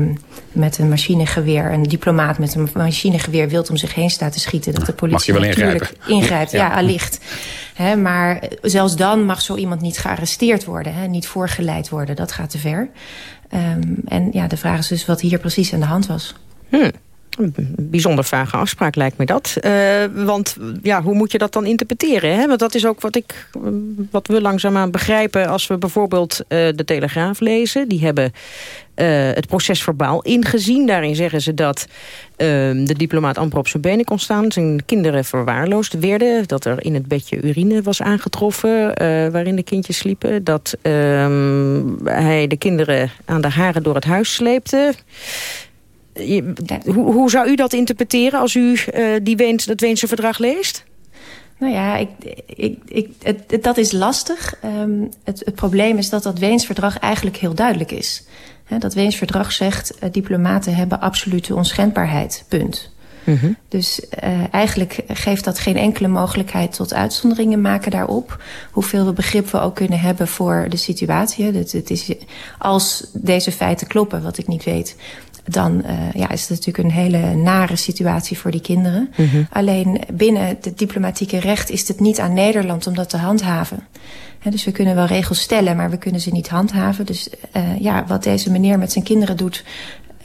met een machinegeweer, een diplomaat met een machinegeweer wilt om zich heen staat te schieten, dat de politie mag je wel ingrijpen. ingrijpt. Ja, ja allicht. He, maar zelfs dan mag zo iemand niet gearresteerd worden, he, niet voorgeleid worden. Dat gaat te ver. Um, en ja, de vraag is dus wat hier precies aan de hand was. Hmm. Een bijzonder vage afspraak lijkt me dat. Uh, want ja, hoe moet je dat dan interpreteren? Hè? Want dat is ook wat, ik, wat we langzaamaan begrijpen... als we bijvoorbeeld uh, de Telegraaf lezen. Die hebben uh, het proces verbaal ingezien. Daarin zeggen ze dat de diplomaat amper op zijn benen kon staan. Zijn kinderen verwaarloosd werden. Dat er in het bedje urine was aangetroffen waarin de kindjes sliepen. Dat hij de kinderen aan de haren door het huis sleepte... Je, hoe, hoe, zou u dat interpreteren als u uh, die Weens, dat Weense verdrag leest? Nou ja, ik, ik, ik, het, dat is lastig. Um, het, het, probleem is dat dat Weens verdrag eigenlijk heel duidelijk is. He, dat Weens verdrag zegt, uh, diplomaten hebben absolute onschendbaarheid, punt. Mm -hmm. Dus uh, eigenlijk geeft dat geen enkele mogelijkheid tot uitzonderingen maken daarop. Hoeveel we begrip we ook kunnen hebben voor de situatie. Het, het is, als deze feiten kloppen, wat ik niet weet dan uh, ja, is het natuurlijk een hele nare situatie voor die kinderen. Mm -hmm. Alleen binnen het diplomatieke recht is het niet aan Nederland om dat te handhaven. He, dus we kunnen wel regels stellen, maar we kunnen ze niet handhaven. Dus uh, ja, wat deze meneer met zijn kinderen doet...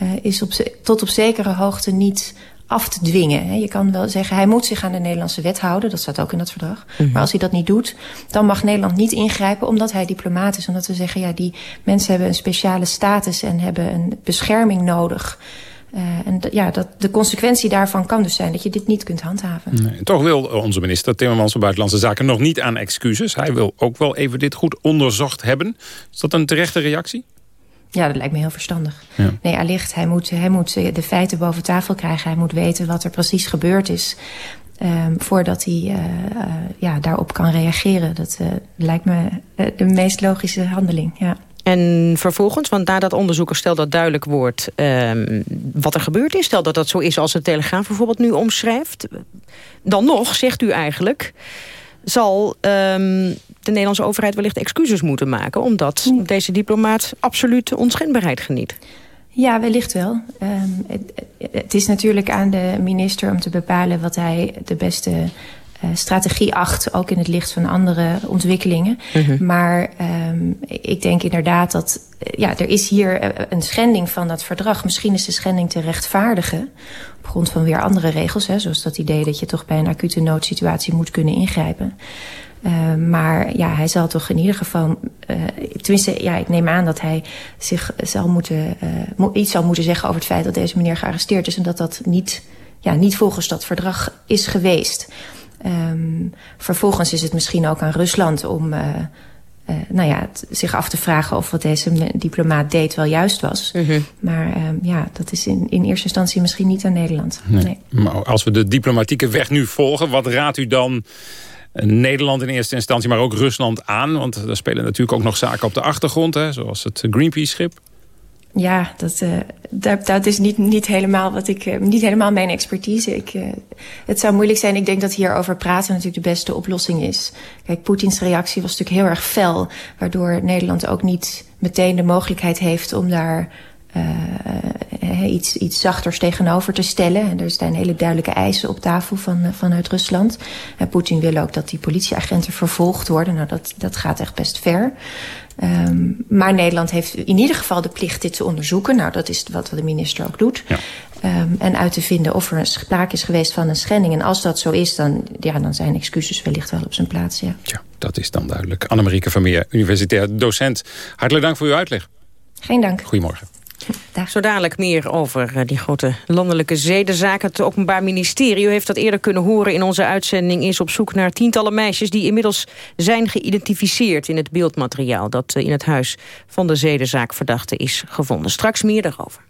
Uh, is op tot op zekere hoogte niet af te dwingen. Je kan wel zeggen, hij moet zich aan de Nederlandse wet houden. Dat staat ook in dat verdrag. Mm -hmm. Maar als hij dat niet doet, dan mag Nederland niet ingrijpen... omdat hij diplomaat is. Omdat we zeggen, ja, die mensen hebben een speciale status... en hebben een bescherming nodig... Uh, en ja, dat, de consequentie daarvan kan dus zijn dat je dit niet kunt handhaven. Nee, toch wil onze minister Timmermans van Buitenlandse Zaken nog niet aan excuses. Hij wil ook wel even dit goed onderzocht hebben. Is dat een terechte reactie? Ja, dat lijkt me heel verstandig. Ja. Nee, allicht, hij moet, hij moet de feiten boven tafel krijgen. Hij moet weten wat er precies gebeurd is. Um, voordat hij uh, uh, ja, daarop kan reageren. Dat uh, lijkt me de meest logische handeling, ja. En vervolgens, want na dat onderzoek, stel dat duidelijk wordt um, wat er gebeurd is. Stel dat dat zo is als de Telegraaf bijvoorbeeld nu omschrijft. Dan nog, zegt u eigenlijk, zal um, de Nederlandse overheid wellicht excuses moeten maken... omdat ja. deze diplomaat absoluut onschendbaarheid geniet. Ja, wellicht wel. Um, het, het, is natuurlijk aan de minister om te bepalen wat hij de beste uh, strategie acht. Ook in het licht van andere ontwikkelingen. Mm -hmm. Maar um, ik denk inderdaad dat... Ja, er is hier een schending van dat verdrag. Misschien is de schending te rechtvaardigen. Op grond van weer andere regels. Hè, zoals dat idee dat je toch bij een acute noodsituatie moet kunnen ingrijpen. Uh, maar ja, hij zal toch in ieder geval... Uh, tenminste, ja, ik neem aan dat hij zich zal moeten, uh, iets zal moeten zeggen... over het feit dat deze meneer gearresteerd is... en dat dat niet, ja, niet volgens dat verdrag is geweest. Um, vervolgens is het misschien ook aan Rusland om... nou ja, zich af te vragen of wat deze diplomaat deed wel juist was. -hmm. Maar ja, dat is in, in eerste instantie misschien niet aan Nederland. Nee. nee. Maar als we de diplomatieke weg nu volgen... wat raadt u dan Nederland in eerste instantie, maar ook Rusland aan? Want er spelen natuurlijk ook nog zaken op de achtergrond, hè, zoals het Greenpeace-schip. Ja, dat, uh, dat, is niet, niet, helemaal wat ik, uh, niet helemaal mijn expertise. Ik, uh, het zou moeilijk zijn. Ik denk dat hierover praten natuurlijk de beste oplossing is. Kijk, Poetins reactie was natuurlijk heel erg fel. Waardoor Nederland ook niet meteen de mogelijkheid heeft om daar uh, iets, iets zachters tegenover te stellen. En er zijn hele duidelijke eisen op tafel van, uh, vanuit Rusland. En Poetin wil ook dat die politieagenten vervolgd worden. Nou, dat, dat gaat echt best ver. Um, maar Nederland heeft in ieder geval de plicht dit te onderzoeken. Nou, dat is wat de minister ook doet. Ja. Um, en uit te vinden of er een sprake is geweest van een schending. En als dat zo is, dan, ja, dan zijn excuses wellicht wel op zijn plaats. Ja, ja dat is dan duidelijk. Annemarieke Vermeer, universitair docent. Hartelijk dank voor uw uitleg. Geen dank. Goedemorgen. Zo dadelijk meer over eh, die grote landelijke zedenzaak. Het Openbaar Ministerie, u heeft dat eerder kunnen horen in onze uitzending... is op zoek naar tientallen meisjes die inmiddels zijn geïdentificeerd... in het beeldmateriaal dat eh, in het huis van de zedenzaakverdachte is gevonden. Straks meer daarover.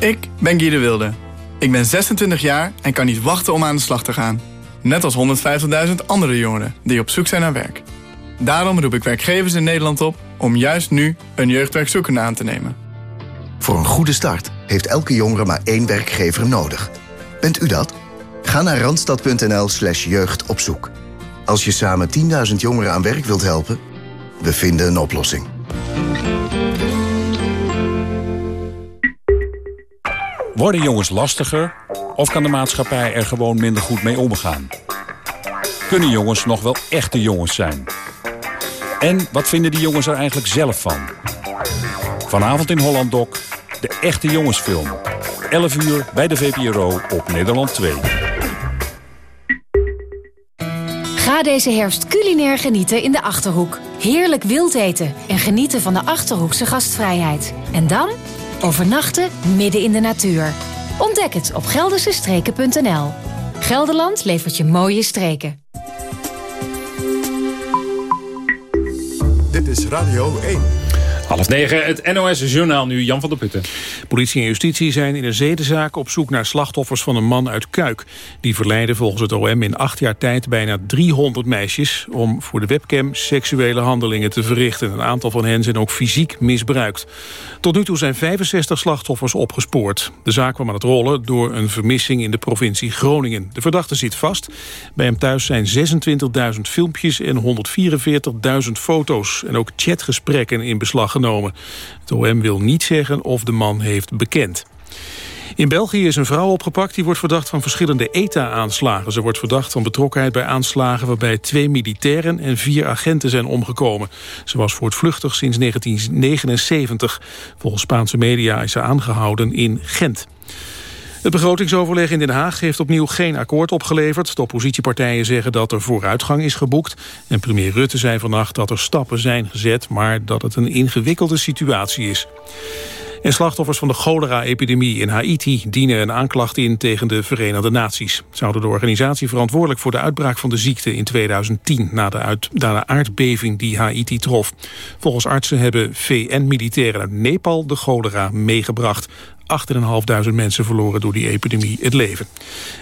Ik ben Guy de Wilde. Ik ben 26 jaar en kan niet wachten om aan de slag te gaan. Net als 150.000 andere jongeren die op zoek zijn naar werk. Daarom roep ik werkgevers in Nederland op om juist nu een jeugdwerkzoekende aan te nemen. Voor een goede start heeft elke jongere maar één werkgever nodig. Bent u dat? Ga naar randstad.nl slash jeugdopzoek. Als je samen 10.000 jongeren aan werk wilt helpen, we vinden een oplossing. Worden jongens lastiger of kan de maatschappij er gewoon minder goed mee omgaan? Kunnen jongens nog wel echte jongens zijn? En wat vinden die jongens er eigenlijk zelf van? Vanavond in Holland Doc, de echte jongensfilm. 11 uur bij de VPRO op Nederland 2. Ga deze herfst culinair genieten in de Achterhoek. Heerlijk wild eten en genieten van de Achterhoekse gastvrijheid. En dan overnachten midden in de natuur. Ontdek het op geldersestreken.nl. Gelderland levert je mooie streken. Radio 1. Half negen, het NOS-journaal nu, Jan van der Putten. Politie en justitie zijn in een zedenzaak op zoek naar slachtoffers van een man uit Kuik. Die verleidde volgens het OM in acht jaar tijd bijna 300 meisjes... om voor de webcam seksuele handelingen te verrichten. Een aantal van hen zijn ook fysiek misbruikt. Tot nu toe zijn 65 slachtoffers opgespoord. De zaak kwam aan het rollen door een vermissing in de provincie Groningen. De verdachte zit vast. Bij hem thuis zijn 26.000 filmpjes en 144.000 foto's... en ook chatgesprekken in beslag genomen. Het OM wil niet zeggen of de man heeft bekend. In België is een vrouw opgepakt die wordt verdacht van verschillende ETA-aanslagen. Ze wordt verdacht van betrokkenheid bij aanslagen waarbij twee militairen en vier agenten zijn omgekomen. Ze was voortvluchtig sinds 1979. Volgens Spaanse media is ze aangehouden in Gent. Het begrotingsoverleg in Den Haag heeft opnieuw geen akkoord opgeleverd. De oppositiepartijen zeggen dat er vooruitgang is geboekt. En premier Rutte zei vannacht dat er stappen zijn gezet... maar dat het een ingewikkelde situatie is. En slachtoffers van de cholera-epidemie in Haiti dienen een aanklacht in tegen de Verenigde Naties. Zouden de organisatie verantwoordelijk voor de uitbraak van de ziekte in 2010 na de, uit, na de aardbeving die Haiti trof. Volgens artsen hebben VN-militairen uit Nepal de cholera meegebracht. 8.500 mensen verloren door die epidemie het leven.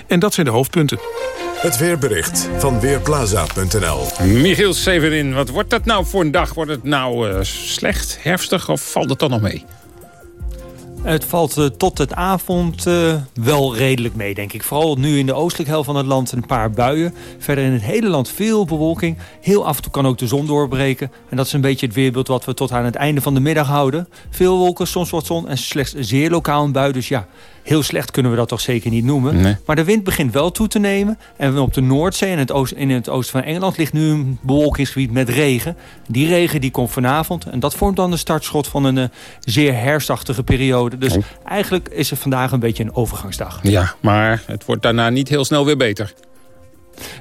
En dat zijn de hoofdpunten. Het weerbericht van Weerplaza.nl. Michiel Severin, wat wordt dat nou voor een dag? Wordt het nou uh, slecht, herfstig of valt het dan nog mee? Het valt uh, tot het avond uh, wel redelijk mee, denk ik. Vooral nu in de oostelijke helft van het land een paar buien. Verder in het hele land veel bewolking. Heel af en toe kan ook de zon doorbreken. En dat is een beetje het weerbeeld wat we tot aan het einde van de middag houden. Veel wolken, soms wat zon en slechts zeer lokaal een bui. Dus ja, heel slecht kunnen we dat toch zeker niet noemen. Nee. Maar de wind begint wel toe te nemen. En op de Noordzee en het oost, in het oosten van Engeland ligt nu een bewolkingsgebied met regen. Die regen die komt vanavond. En dat vormt dan de startschot van een uh, zeer herfstachtige periode. Dus oh. eigenlijk is het vandaag een beetje een overgangsdag. Ja, maar het wordt daarna niet heel snel weer beter.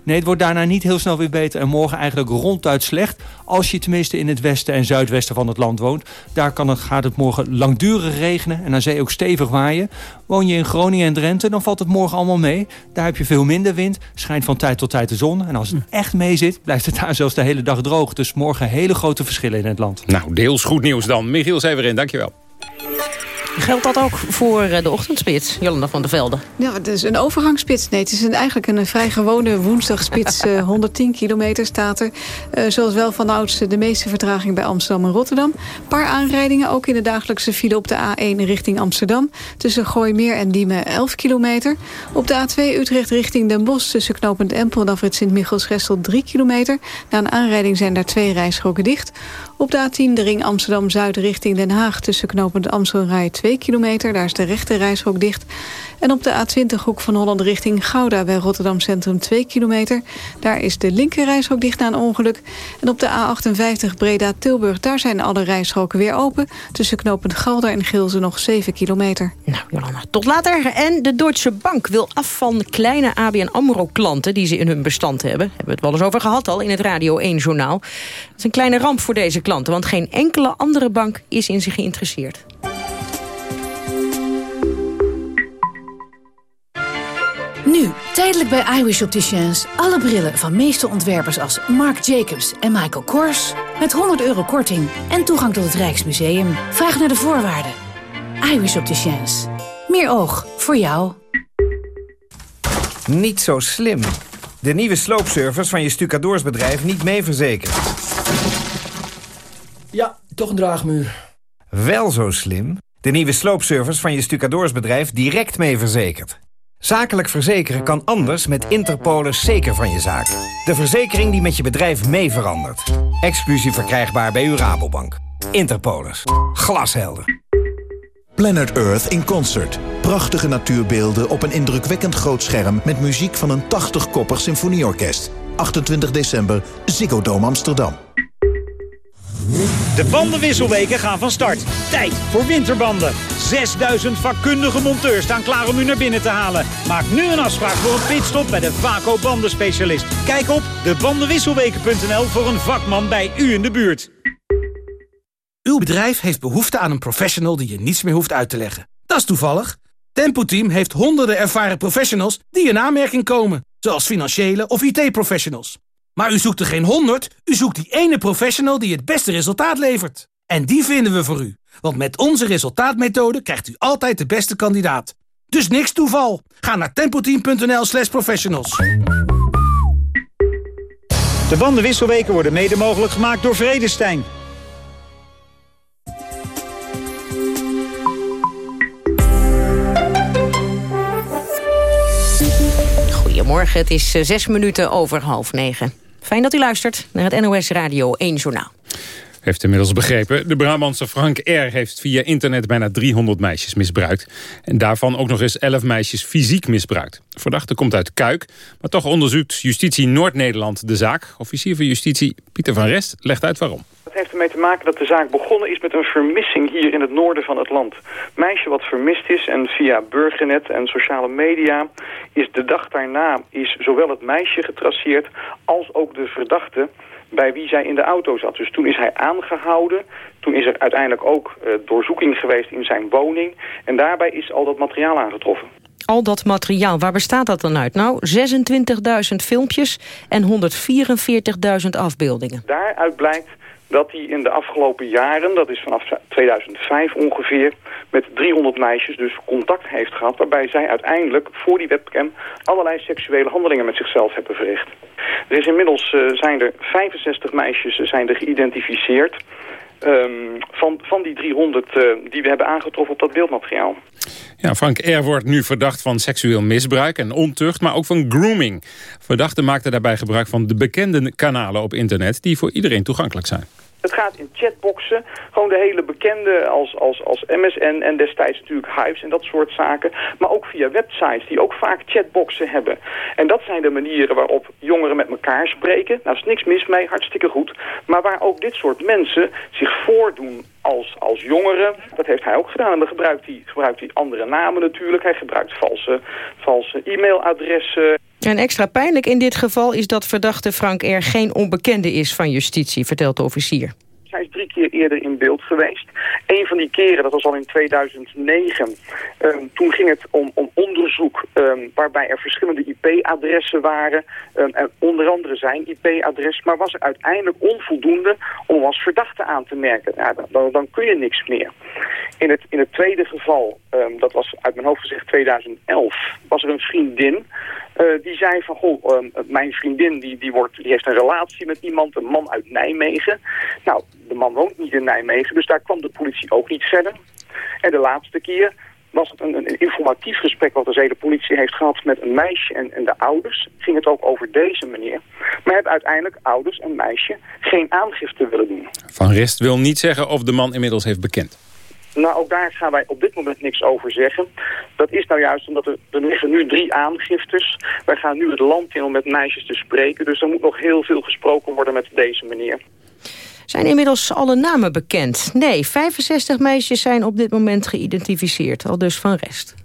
Nee, het wordt daarna niet heel snel weer beter. En morgen eigenlijk ronduit slecht. Als je tenminste in het westen en zuidwesten van het land woont. Daar kan het, gaat het morgen langdurig regenen. En aan zee ook stevig waaien. Woon je in Groningen en Drenthe, dan valt het morgen allemaal mee. Daar heb je veel minder wind. Schijnt van tijd tot tijd de zon. En als het echt mee zit, blijft het daar zelfs de hele dag droog. Dus morgen hele grote verschillen in het land. Nou, deels goed nieuws dan. Michiel Severin, dankjewel. Geldt dat ook voor de ochtendspits, Jolanda van der Velde? Ja, het is een overgangsspits. Nee, het is een, eigenlijk een vrij gewone woensdagspits. <laughs> uh, 110 kilometer staat er. Uh, zoals wel van ouds de meeste vertraging bij Amsterdam en Rotterdam. Een paar aanrijdingen, ook in de dagelijkse file op de A1 richting Amsterdam. Tussen Gooimeer en Diemen 11 kilometer. Op de A2 Utrecht richting Den Bosch tussen knooppunt Empel en Afrit Sint-Michels-Gestel 3 kilometer. Na een aanrijding zijn daar twee rijstroken dicht. Op de A10 de ring Amsterdam-Zuid richting Den Haag... tussen knooppunt Amstelrij 2 kilometer. Daar is de rechte reishok dicht. En op de A20 hoek van Holland richting Gouda... bij Rotterdam Centrum 2 kilometer. Daar is de linker dicht na een ongeluk. En op de A58 Breda-Tilburg... daar zijn alle reishokken weer open. Tussen knooppunt Galder en Gilze nog 7 kilometer. Nou, Jolanda, tot later. En de Deutsche Bank wil af van kleine ABN AMRO-klanten... die ze in hun bestand hebben. Hebben we het wel eens over gehad al in het Radio 1-journaal. Dat is een kleine ramp voor deze klanten... want geen enkele andere bank is in ze geïnteresseerd. Nu, tijdelijk bij iWish Opticians. Alle brillen van meeste ontwerpers als Marc Jacobs en Michael Kors. Met 100 euro korting en toegang tot het Rijksmuseum. Vraag naar de voorwaarden. iWish Opticians. Meer oog voor jou. Niet zo slim. De nieuwe sloopservice van je stucadoorsbedrijf niet mee verzekerd. Ja, toch een draagmuur. Wel zo slim. De nieuwe sloopservice van je stucadoorsbedrijf direct mee verzekerd. Zakelijk verzekeren kan anders met Interpolis zeker van je zaak. De verzekering die met je bedrijf mee verandert. Exclusief verkrijgbaar bij uw Rabobank. Interpolis. Glashelder. Planet Earth in Concert. Prachtige natuurbeelden op een indrukwekkend groot scherm... met muziek van een 80-koppig symfonieorkest. 28 december, Ziggo Dome Amsterdam. De bandenwisselweken gaan van start. Tijd voor winterbanden. 6000 vakkundige monteurs staan klaar om u naar binnen te halen. Maak nu een afspraak voor een pitstop bij de Vaco bandenspecialist. Kijk op debandenwisselweken.nl voor een vakman bij u in de buurt. Uw bedrijf heeft behoefte aan een professional die je niets meer hoeft uit te leggen. Dat is toevallig. Tempo Team heeft honderden ervaren professionals die in aanmerking komen. Zoals financiële of IT-professionals. Maar u zoekt er geen honderd, u zoekt die ene professional die het beste resultaat levert. En die vinden we voor u. Want met onze resultaatmethode krijgt u altijd de beste kandidaat. Dus niks toeval. Ga naar tempoteam.nl slash professionals. De bandenwisselweken worden mede mogelijk gemaakt door Vredestein. Goedemorgen, het is eh, zes minuten over half negen. Fijn dat u luistert naar het NOS Radio 1 Journaal. Heeft inmiddels begrepen. De Brabantse Frank R. heeft via internet bijna 300 meisjes misbruikt. En daarvan ook nog eens 11 meisjes fysiek misbruikt. Verdachte komt uit Kuik, maar toch onderzoekt justitie Noord-Nederland de zaak. Officier van justitie Pieter van Rest legt uit waarom. Het heeft ermee te maken dat de zaak begonnen is met een vermissing hier in het noorden van het land. Meisje wat vermist is en via Burgernet en sociale media is de dag daarna is zowel het meisje getraceerd als ook de verdachte bij wie zij in de auto zat. Dus toen is hij aangehouden. Toen is er uiteindelijk ook uh, doorzoeking geweest in zijn woning. En daarbij is al dat materiaal aangetroffen. Al dat materiaal, waar bestaat dat dan uit? Nou, 26.000 filmpjes en 144.000 afbeeldingen. Daaruit blijkt dat hij in de afgelopen jaren, dat is vanaf 2005 ongeveer, met 300 meisjes dus contact heeft gehad... waarbij zij uiteindelijk voor die webcam allerlei seksuele handelingen met zichzelf hebben verricht. Er is inmiddels uh, zijn er 65 meisjes uh, zijn er geïdentificeerd... Um, van, van die 300 uh, die we hebben aangetroffen op dat beeldmateriaal. Ja, Frank R. wordt nu verdacht van seksueel misbruik en ontucht, maar ook van grooming. Verdachten maakten daarbij gebruik van de bekende kanalen op internet... die voor iedereen toegankelijk zijn. Het gaat in chatboxen, gewoon de hele bekende als, als, als MSN en destijds natuurlijk Hives en dat soort zaken. Maar ook via websites die ook vaak chatboxen hebben. En dat zijn de manieren waarop jongeren met elkaar spreken. Nou, is niks mis mee, hartstikke goed. Maar waar ook dit soort mensen zich voordoen als, als jongeren. Dat heeft hij ook gedaan. En dan gebruikt hij, gebruikt hij andere namen natuurlijk. Hij gebruikt valse, valse e-mailadressen. En extra pijnlijk in dit geval is dat verdachte Frank R. geen onbekende is van justitie, vertelt de officier. Drie keer eerder in beeld geweest. Een van die keren, dat was al in 2009. Um, toen ging het om, om onderzoek um, waarbij er verschillende IP-adressen waren. Um, en onder andere zijn IP-adres. Maar was er uiteindelijk onvoldoende om als verdachte aan te merken. Ja, dan, dan kun je niks meer. In het, in het tweede geval, dat was uit mijn hoofd gezegd 2011, was er een vriendin... Uh, die zei van, goh, mijn vriendin die, die, wordt, die heeft een relatie met iemand, een man uit Nijmegen. Nou, de man woont niet in Nijmegen, dus daar kwam de politie ook niet verder. En de laatste keer, was het een, een, informatief gesprek wat de zedenpolitie heeft gehad met een meisje en, en de ouders. Ging het ook over deze meneer. Maar hebben uiteindelijk ouders en meisje geen aangifte willen doen. Van Rest wil niet zeggen of de man inmiddels heeft bekend. Nou, ook daar gaan wij op dit moment niks over zeggen. Dat is nou juist omdat er, er liggen nu drie aangiftes. Wij gaan nu het land in om met meisjes te spreken. Dus er moet nog heel veel gesproken worden met deze meneer. Zijn inmiddels alle namen bekend? Nee, 65 meisjes zijn op dit moment geïdentificeerd. Al dus van rest.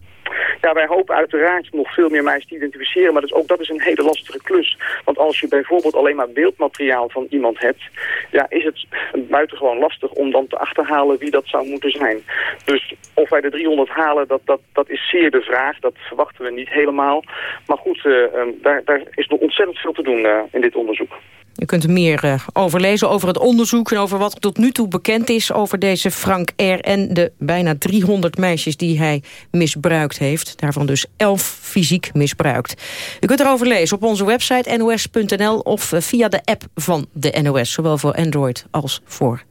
Ja, wij hopen uiteraard nog veel meer meisjes te identificeren, maar dus ook dat is een hele lastige klus. Want als je bijvoorbeeld alleen maar beeldmateriaal van iemand hebt, ja, is het buitengewoon lastig om dan te achterhalen wie dat zou moeten zijn. Dus of wij de 300 halen, dat, dat, dat is zeer de vraag. Dat verwachten we niet helemaal. Maar goed, uh, daar, daar is nog ontzettend veel te doen uh, in dit onderzoek. U kunt er meer uh, over lezen over het onderzoek... en over wat tot nu toe bekend is over deze Frank R. en de bijna 300 meisjes die hij misbruikt heeft. Daarvan dus 11 fysiek misbruikt. U kunt erover lezen op onze website nos.nl of via de app van de NOS... zowel voor Android als voor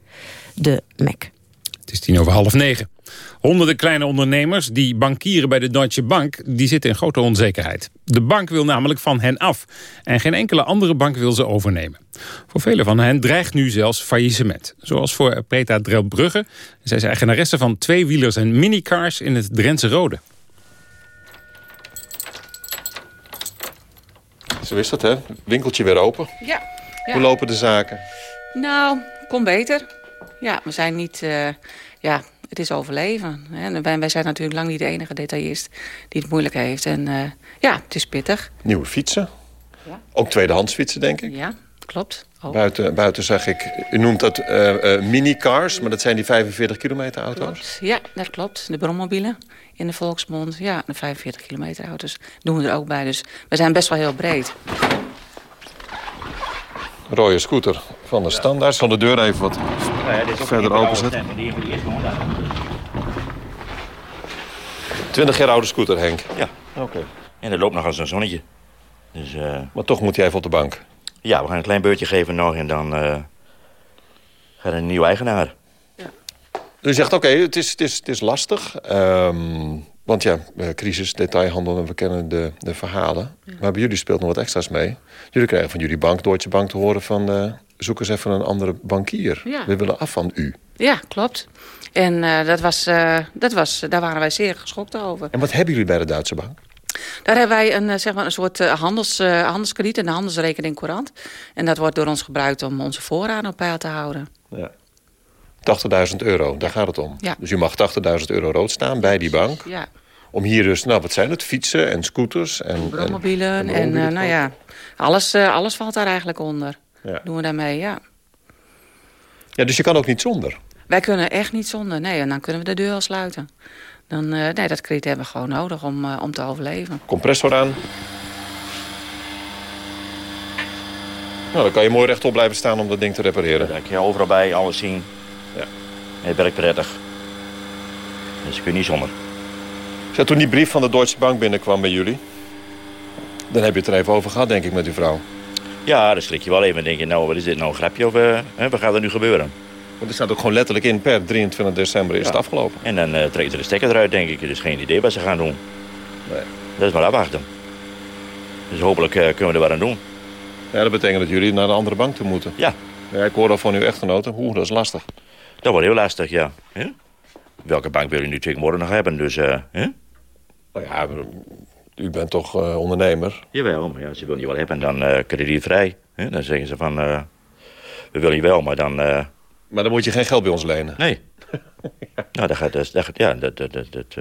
de Mac. Het is tien over half negen. Honderden kleine ondernemers die bankieren bij de Deutsche Bank... die zitten in grote onzekerheid. De bank wil namelijk van hen af. En geen enkele andere bank wil ze overnemen. Voor velen van hen dreigt nu zelfs faillissement. Zoals voor Preta Drelbrugge. Zij is eigenaresse van tweewielers en minicars in het Drentse Rode. Zo is dat, hè? Winkeltje weer open. Ja. ja. Hoe lopen de zaken? Nou, kon beter. Ja, we zijn niet... Uh, ja, het is overleven. Hè. Wij, wij, zijn natuurlijk lang niet de enige detailist die het moeilijk heeft. En uh, ja, het is pittig. Nieuwe fietsen. Ja. Ook tweedehands fietsen, denk ik. Ja, klopt. Ook. Buiten, buiten zag ik, u noemt dat uh, uh, minicars, maar dat zijn die 45 kilometer auto's? Klopt. Ja, dat klopt. De brommobielen in de volksmond. Ja, de 45 kilometer auto's doen we er ook bij. Dus we zijn best wel heel breed. Rode scooter van de standaard. Ik zal de deur even wat ja, dit is verder openzetten. 20 jaar oude scooter, Henk. Ja. Oké. Okay. En er loopt nog als een zonnetje. Dus, uh... Maar toch moet jij even op de bank. Ja, we gaan een klein beurtje geven nog en dan uh, gaat een nieuwe eigenaar. Ja. U zegt, oké, okay, het, is, het, is, het is lastig. Um, want ja, crisis, detailhandel, en we kennen de, de verhalen. Ja. Maar bij jullie speelt nog wat extra's mee. Jullie krijgen van jullie bank, Deutsche Bank, te horen van... Uh, zoek eens even een andere bankier. Ja. We willen af van u. Ja, klopt. En uh, dat was, uh, dat was, daar waren wij zeer geschokt over. En wat hebben jullie bij de Duitse bank? Daar hebben wij een, zeg maar een soort handels, handelskrediet, een handelsrekening courant. En dat wordt door ons gebruikt om onze voorraden op peil te houden. Ja. 80.000 euro, daar gaat het om. Ja. Dus u mag 80.000 euro rood staan bij die bank. Ja. Om hier dus, nou wat zijn het, fietsen en scooters. En brommobielen en, en, en uh, nou ja, alles, uh, alles valt daar eigenlijk onder. Ja. Doen we daarmee, ja. Ja, dus je kan ook niet zonder? Wij kunnen echt niet zonder, nee. En dan kunnen we de deur al sluiten. Dan, uh, nee, dat krediet hebben we gewoon nodig om, uh, om te overleven. Compressor aan. Nou, dan kan je mooi rechtop blijven staan om dat ding te repareren. Ja, dan kun je overal bij alles zien. Ja. Het werkt prettig. Dus je kunt niet zonder. Ja, toen die brief van de Deutsche Bank binnenkwam bij jullie... dan heb je het er even over gehad, denk ik, met uw vrouw. Ja, dan schrik je wel even en denk je... nou, wat is dit nou, een grapje of uh, hè, wat gaat er nu gebeuren? Want er staat ook gewoon letterlijk in... per 23 december is ja. het afgelopen. En dan uh, trekken ze de stekker eruit, denk ik. Dus geen idee wat ze gaan doen. Nee. Dat is maar afwachten. Dus hopelijk uh, kunnen we er wat aan doen. Ja, dat betekent dat jullie naar een andere bank toe moeten. Ja. ja ik hoor al van uw echtgenoten. Oeh, dat is lastig. Dat wordt heel lastig, ja. Huh? Welke bank wil je nu tegenwoordig nog hebben? Dus, uh, huh? Nou ja, u bent toch ondernemer? Jawel, maar ja, ze willen je wel hebben, dan kredietvrij. Hè? Dan zeggen ze van, we willen je wel, maar dan... Maar dan moet je geen geld bij ons lenen? Nee. ja. <laughs> Nou, dat, gaat, dat, dat, ja, dat, dat, dat, dat,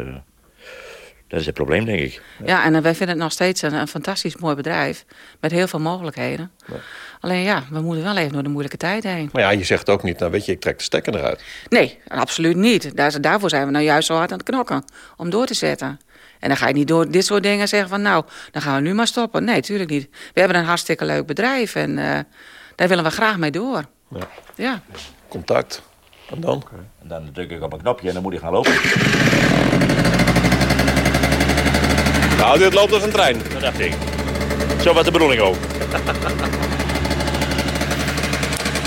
dat is het probleem, denk ik. Ja, en wij vinden het nog steeds een, een fantastisch mooi bedrijf. Met heel veel mogelijkheden. Ja. Alleen ja, we moeten wel even door de moeilijke tijd heen. Maar ja, je zegt ook niet, nou weet je, ik trek de stekker eruit. Nee, absoluut niet. Daar, daarvoor zijn we nou juist zo hard aan het knokken. Om door te zetten. En dan ga je niet door dit soort dingen zeggen van... nou, dan gaan we nu maar stoppen. Nee, tuurlijk niet. We hebben een hartstikke leuk bedrijf en uh, daar willen we graag mee door. Ja. ja. Contact. En dan? Okay. En dan druk ik op een knopje en dan moet hij gaan lopen. Nou, dit loopt als een trein. Dat dacht ik. Zo was de bedoeling ook.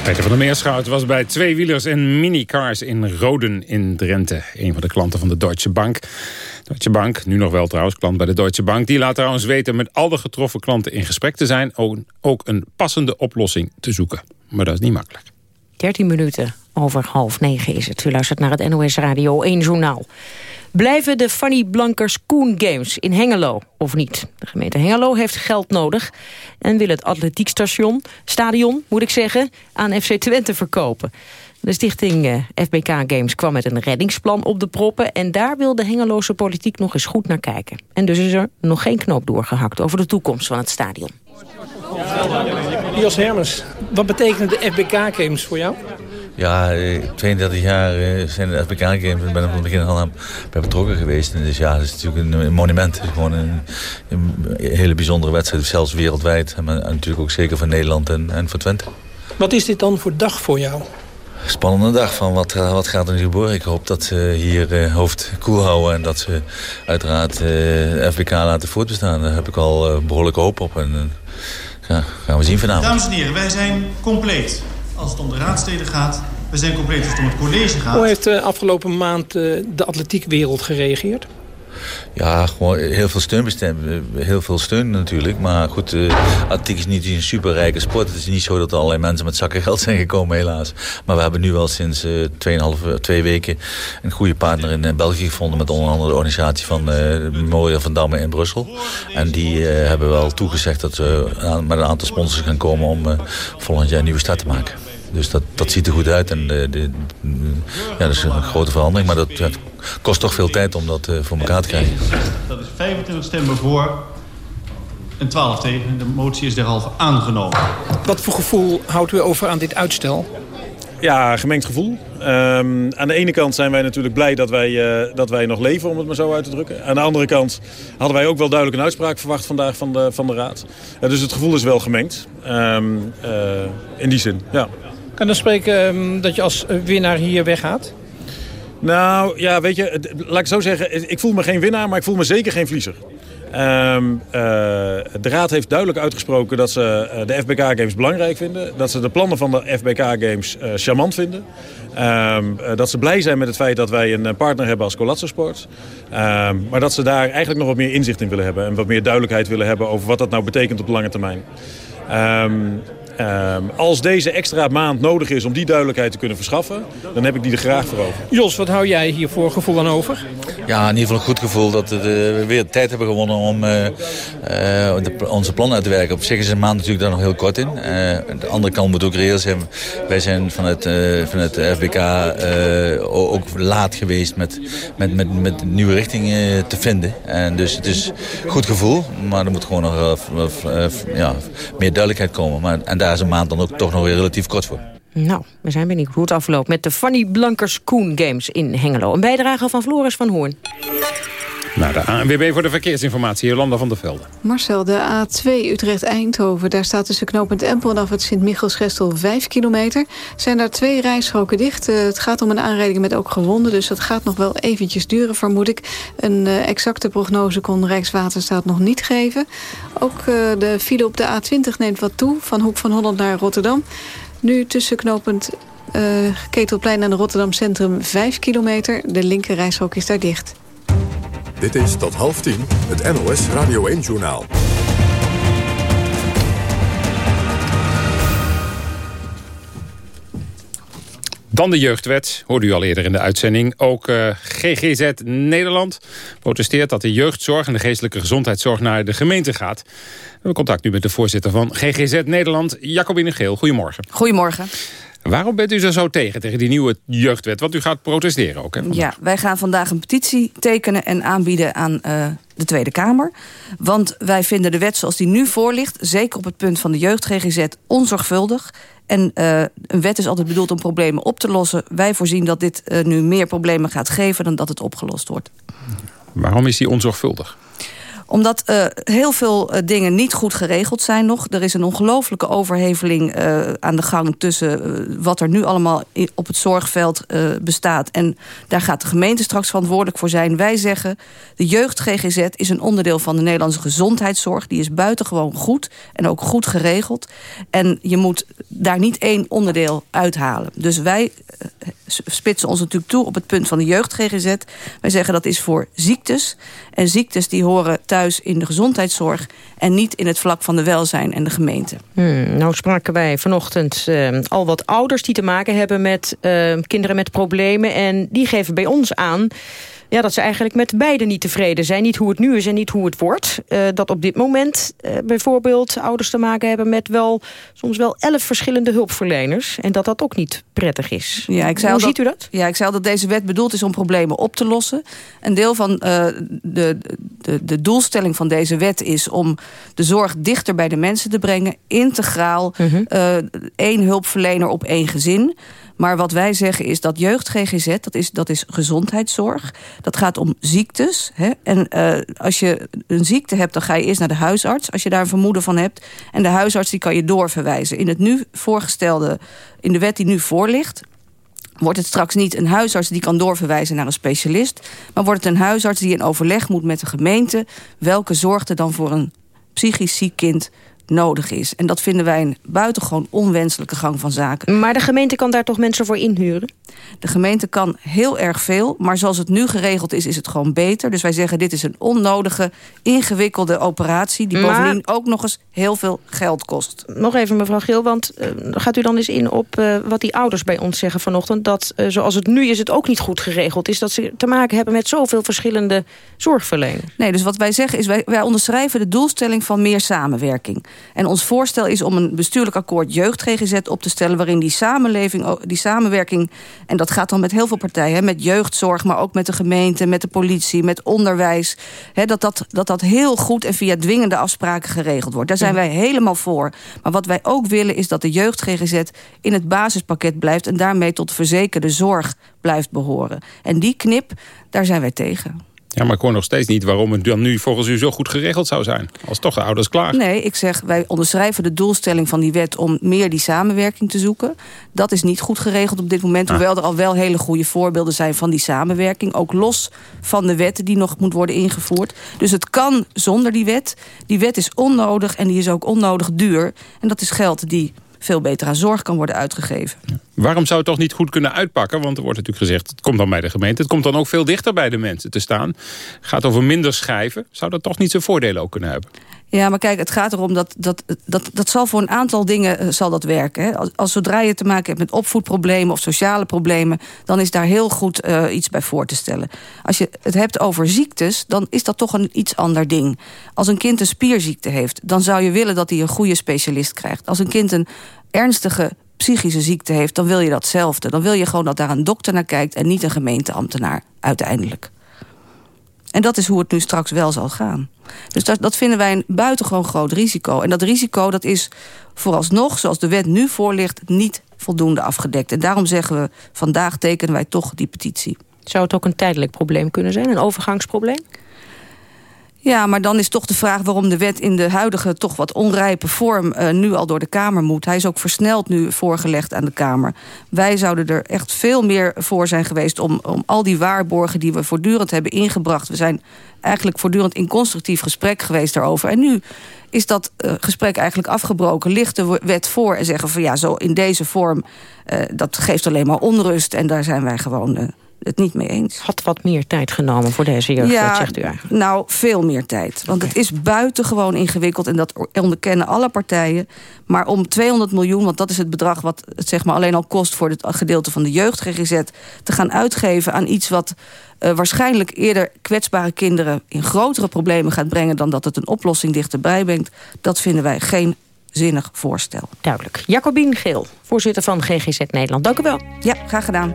Peter van der Meerschout was bij tweewielers en minicars in Roden in Drenthe. Een van de klanten van de Deutsche Bank. Deutsche Bank, nu nog wel trouwens, klant bij de Deutsche Bank... die laat trouwens weten met al de getroffen klanten in gesprek te zijn... ook een passende oplossing te zoeken. Maar dat is niet makkelijk. 13 minuten over half negen is het. U luistert naar het NOS Radio 1 Journaal. Blijven de Fanny Blankers Koen Games in Hengelo of niet? De gemeente Hengelo heeft geld nodig en wil het atletiekstation, stadion moet ik zeggen, aan FC Twente verkopen. De stichting eh, FBK Games kwam met een reddingsplan op de proppen... en daar wil de Hengeloze politiek nog eens goed naar kijken. En dus is er nog geen knoop doorgehakt over de toekomst van het stadion. Jos Hermers, wat betekenen de FBK Games voor jou? Ja, 32 eh, jaar eh, zijn de FBK Games. Ik ben er van het begin al aan bij betrokken geweest. En dus ja, het is natuurlijk een, monument. Het is gewoon een, een, hele bijzondere wedstrijd, zelfs wereldwijd. Maar natuurlijk ook zeker voor Nederland en, en voor Twente. Wat is dit dan voor dag voor jou? spannende dag van wat, wat gaat er nu gebeuren. Ik hoop dat ze hier uh, hoofd koel houden en dat ze uiteraard uh, FBK laten voortbestaan. Daar heb ik al uh, behoorlijk hoop op en ja, gaan we zien vanavond. Dames en heren, wij zijn compleet als het om de raadsteden gaat. We zijn compleet als het om het college gaat. Hoe heeft de afgelopen maand de atletiekwereld gereageerd? Ja, gewoon heel veel steun. Heel veel steun natuurlijk. Maar goed, uh, atletiek is niet een superrijke sport. Het is niet zo dat er allerlei mensen met zakken geld zijn gekomen, helaas. Maar we hebben nu wel sinds uh, 2,5, twee weken een goede partner in België gevonden. Met onder andere de organisatie van uh, Memorial van Damme in Brussel. En die hebben wel toegezegd dat we met een aantal sponsors gaan komen om volgend jaar een nieuwe start te maken. Dus dat, dat ziet er goed uit. En de, de, ja, dat is een grote verandering. Maar dat ja, kost toch veel tijd om dat uh, voor elkaar te krijgen. Dat is 25 stemmen voor en 12 tegen. De motie is derhalve aangenomen. Wat voor gevoel houdt u over aan dit uitstel? Ja, gemengd gevoel. Um, aan de ene kant zijn wij natuurlijk blij dat wij, uh, dat wij nog leven, om het maar zo uit te drukken. Aan de andere kant hadden wij ook wel duidelijk een uitspraak verwacht vandaag van de, van de Raad. Uh, dus het gevoel is wel gemengd. Um, uh, in die zin, ja. Kan dan spreken um, dat je als winnaar hier weggaat? Nou, ja, weet je, laat ik zo zeggen, ik voel me geen winnaar, maar ik voel me zeker geen verliezer. Um, uh, de Raad heeft duidelijk uitgesproken dat ze uh, de FBK Games belangrijk vinden. Dat ze de plannen van de FBK Games uh, charmant vinden. Um, dat ze blij zijn met het feit dat wij een partner hebben als Colazzo Sport. Maar dat ze daar eigenlijk nog wat meer inzicht in willen hebben. En wat meer duidelijkheid willen hebben over wat dat nou betekent op de lange termijn. Um, als deze extra maand nodig is om die duidelijkheid te kunnen verschaffen... dan heb ik die er graag voor over. Jos, wat hou jij hier voor gevoel aan over? Ja, in ieder geval een goed gevoel dat we weer tijd hebben gewonnen... om uh, uh, de, onze plannen uit te werken. Op zich is een maand natuurlijk daar nog heel kort in. Uh, de andere kant moet ook reëel zijn. Wij zijn vanuit, vanuit de FBK ook laat geweest met, met, met, met nieuwe richtingen te vinden. En dus het is een goed gevoel, maar er moet gewoon nog ja, meer duidelijkheid komen. Maar, en daar daar is een maand dan ook toch nog weer relatief kort voor. Nou, we zijn benieuwd hoe het afloopt met de Fanny Blankers Koen Games in Hengelo. Een bijdrage van Floris van Hoorn. Nou, de ANWB voor de verkeersinformatie, Jolanda van der Velde. Marcel, de A2 Utrecht-Eindhoven. Daar staat tussen knooppunt Empel en af het Sint-Michels-Gestel 5 kilometer. Zijn daar twee rijstroken dicht. Uh, het gaat om een aanrijding met ook gewonden. Dus dat gaat nog wel eventjes duren, vermoed ik. Een uh, exacte prognose kon Rijkswaterstaat nog niet geven. Ook uh, de file op de A20 neemt wat toe. Van Hoek van Holland naar Rotterdam. Nu tussen knooppunt Ketelplein en Rotterdam Centrum 5 kilometer. De linker is daar dicht. Dit is tot half tien het NOS Radio 1-journaal. Dan de jeugdwet, hoorde u al eerder in de uitzending. Ook uh, GGZ Nederland protesteert dat de jeugdzorg en de geestelijke gezondheidszorg naar de gemeente gaat. We hebben contact nu met de voorzitter van GGZ Nederland, Jacobine Geel. Goedemorgen. Goedemorgen. Waarom bent u er zo tegen, tegen die nieuwe jeugdwet? Want u gaat protesteren ook, hè? Ja, wij gaan vandaag een petitie tekenen en aanbieden aan uh, de Tweede Kamer. Want wij vinden de wet zoals die nu voor ligt... zeker op het punt van de jeugd-GGZ, onzorgvuldig. En uh, een wet is altijd bedoeld om problemen op te lossen. Wij voorzien dat dit uh, nu meer problemen gaat geven... dan dat het opgelost wordt. Waarom is die onzorgvuldig? Omdat uh, heel veel uh, dingen niet goed geregeld zijn nog. Er is een ongelofelijke overheveling uh, aan de gang... tussen wat er nu allemaal op het zorgveld bestaat. En daar gaat de gemeente straks verantwoordelijk voor zijn. Wij zeggen, de jeugd GGZ is een onderdeel van de Nederlandse gezondheidszorg. Die is buitengewoon goed en ook goed geregeld. En je moet daar niet één onderdeel uithalen. Dus wij spitsen ons natuurlijk toe op het punt van de jeugd GGZ. Wij zeggen dat is voor ziektes. En ziektes die horen thuis in de gezondheidszorg... en niet in het vlak van de welzijn en de gemeente. Hmm, nou spraken wij vanochtend uh, al wat ouders die te maken hebben met uh, kinderen met problemen. En die geven bij ons aan ja, dat ze eigenlijk met beide niet tevreden zijn. Niet hoe het nu is en niet hoe het wordt. Uh, dat op dit moment uh, bijvoorbeeld ouders te maken hebben met wel soms wel elf verschillende hulpverleners. En dat dat ook niet prettig is. Ja, ik zei hoe al ziet dat, u dat? Ja, ik zei al dat deze wet bedoeld is om problemen op te lossen. Een deel van uh, de, de, de doelstelling van deze wet is om de zorg dichter bij de mensen te brengen. Integraal, mm -hmm. één hulpverlener op één gezin. Maar wat wij zeggen is dat jeugd GGZ, dat is, dat is gezondheidszorg. Dat gaat om ziektes. Hè? En uh, als je een ziekte hebt, dan ga je eerst naar de huisarts... als je daar een vermoeden van hebt. En de huisarts die kan je doorverwijzen. In het nu voorgestelde, in de wet die nu voor ligt wordt het straks niet een huisarts die kan doorverwijzen naar een specialist... maar wordt het een huisarts die in overleg moet met de gemeente... welke zorg er dan voor een psychisch ziek kind nodig is. En dat vinden wij een buitengewoon onwenselijke gang van zaken. Maar de gemeente kan daar toch mensen voor inhuren? De gemeente kan heel erg veel, maar zoals het nu geregeld is, is het gewoon beter. Dus wij zeggen, dit is een onnodige, ingewikkelde operatie... die Maar- bovendien ook nog eens heel veel geld kost. Nog even mevrouw Geel, want eh, gaat u dan eens in op eh, wat die ouders bij ons zeggen vanochtend... dat eh, zoals het nu is het ook niet goed geregeld is... dat ze te maken hebben met zoveel verschillende zorgverleners. Nee, dus wat wij zeggen is, wij, wij onderschrijven de doelstelling van meer samenwerking. En ons voorstel is om een bestuurlijk akkoord jeugd-GGZ op te stellen... waarin die samenleving, die samenwerking, en dat gaat dan met heel veel partijen... Met jeugdzorg, maar ook met de gemeente, met de politie, met onderwijs... Hè, dat, dat, dat dat heel goed en via dwingende afspraken geregeld wordt. Daar zijn wij helemaal voor. Maar wat wij ook willen is dat de jeugd-GGZ in het basispakket blijft... en daarmee tot verzekerde zorg blijft behoren. En die knip, daar zijn wij tegen. Ja, maar ik hoor nog steeds niet waarom het dan nu volgens u zo goed geregeld zou zijn. Als toch de ouders klaar. Nee, ik zeg, wij onderschrijven de doelstelling van die wet... om meer die samenwerking te zoeken. Dat is niet goed geregeld op dit moment... Ah. hoewel er al wel hele goede voorbeelden zijn van die samenwerking. Ook los van de wetten die nog moet worden ingevoerd. Dus het kan zonder die wet. Die wet is onnodig en die is ook onnodig duur. En dat is geld die veel beter aan zorg kan worden uitgegeven. Waarom zou het toch niet goed kunnen uitpakken? Want er wordt natuurlijk gezegd, het komt dan bij de gemeente. Het komt dan ook veel dichter bij de mensen te staan. Het gaat over minder schrijven. Zou dat toch niet zijn voordelen ook kunnen hebben? Ja, maar kijk, het gaat erom dat dat, dat, dat zal voor een aantal dingen eh, zal dat werken. Hè. Als, zodra je te maken hebt met opvoedproblemen of sociale problemen... dan is daar heel goed uh, iets bij voor te stellen. Als je het hebt over ziektes, dan is dat toch een iets ander ding. Als een kind een spierziekte heeft, dan zou je willen dat hij een goede specialist krijgt. Als een kind een ernstige psychische ziekte heeft, dan wil je datzelfde. Dan wil je gewoon dat daar een dokter naar kijkt en niet een gemeenteambtenaar uiteindelijk. En dat is hoe het nu straks wel zal gaan. Dus dat, dat vinden wij een buitengewoon groot risico. En dat risico dat is vooralsnog, zoals de wet nu voor ligt... niet voldoende afgedekt. En daarom zeggen we, vandaag tekenen wij toch die petitie. Zou het ook een tijdelijk probleem kunnen zijn? Een overgangsprobleem? Ja, maar dan is toch de vraag waarom de wet in de huidige toch wat onrijpe vorm uh, nu al door de Kamer moet. Hij is ook versneld nu voorgelegd aan de Kamer. Wij zouden er echt veel meer voor zijn geweest om, om al die waarborgen die we voortdurend hebben ingebracht. We zijn eigenlijk voortdurend in constructief gesprek geweest daarover. En nu is dat uh, gesprek eigenlijk afgebroken. Ligt de wet voor en zeggen van ja, zo in deze vorm, uh, dat geeft alleen maar onrust. En daar zijn wij gewoon het niet mee eens. Had wat meer tijd genomen voor deze jeugd, ja, zegt u eigenlijk? Nou, veel meer tijd. Want het is buitengewoon ingewikkeld en dat onderkennen alle partijen. Maar om 200 miljoen, want dat is het bedrag wat het zeg maar alleen al kost... voor het gedeelte van de jeugd GGZ, te gaan uitgeven aan iets wat... Uh, waarschijnlijk eerder kwetsbare kinderen in grotere problemen gaat brengen... dan dat het een oplossing dichterbij brengt. Dat vinden wij geen zinnig voorstel. Duidelijk. Jacobien Geel, voorzitter van GGZ Nederland. Dank u wel. Ja, graag gedaan.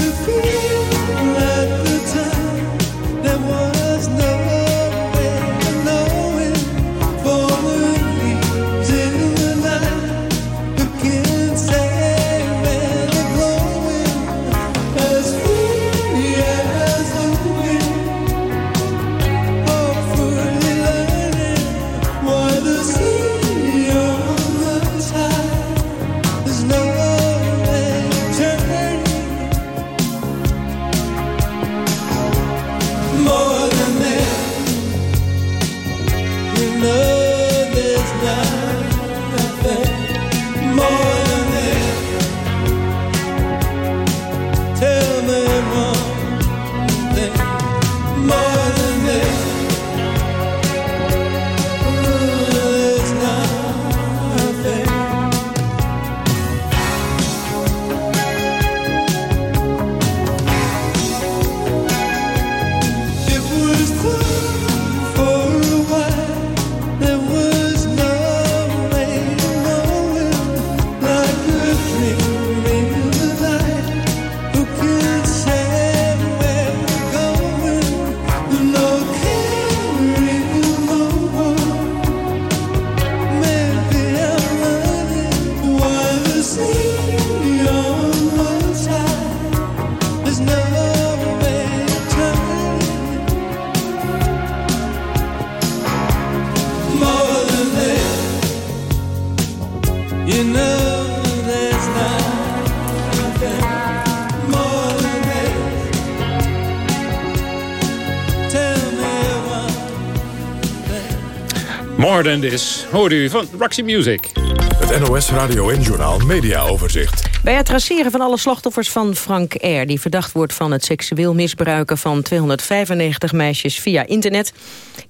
More Than This hoorde u van Roxy Music. Het NOS Radio en Journal Media Overzicht. Bij het traceren van alle slachtoffers van Frank R... die verdacht wordt van het seksueel misbruiken van 295 meisjes via internet...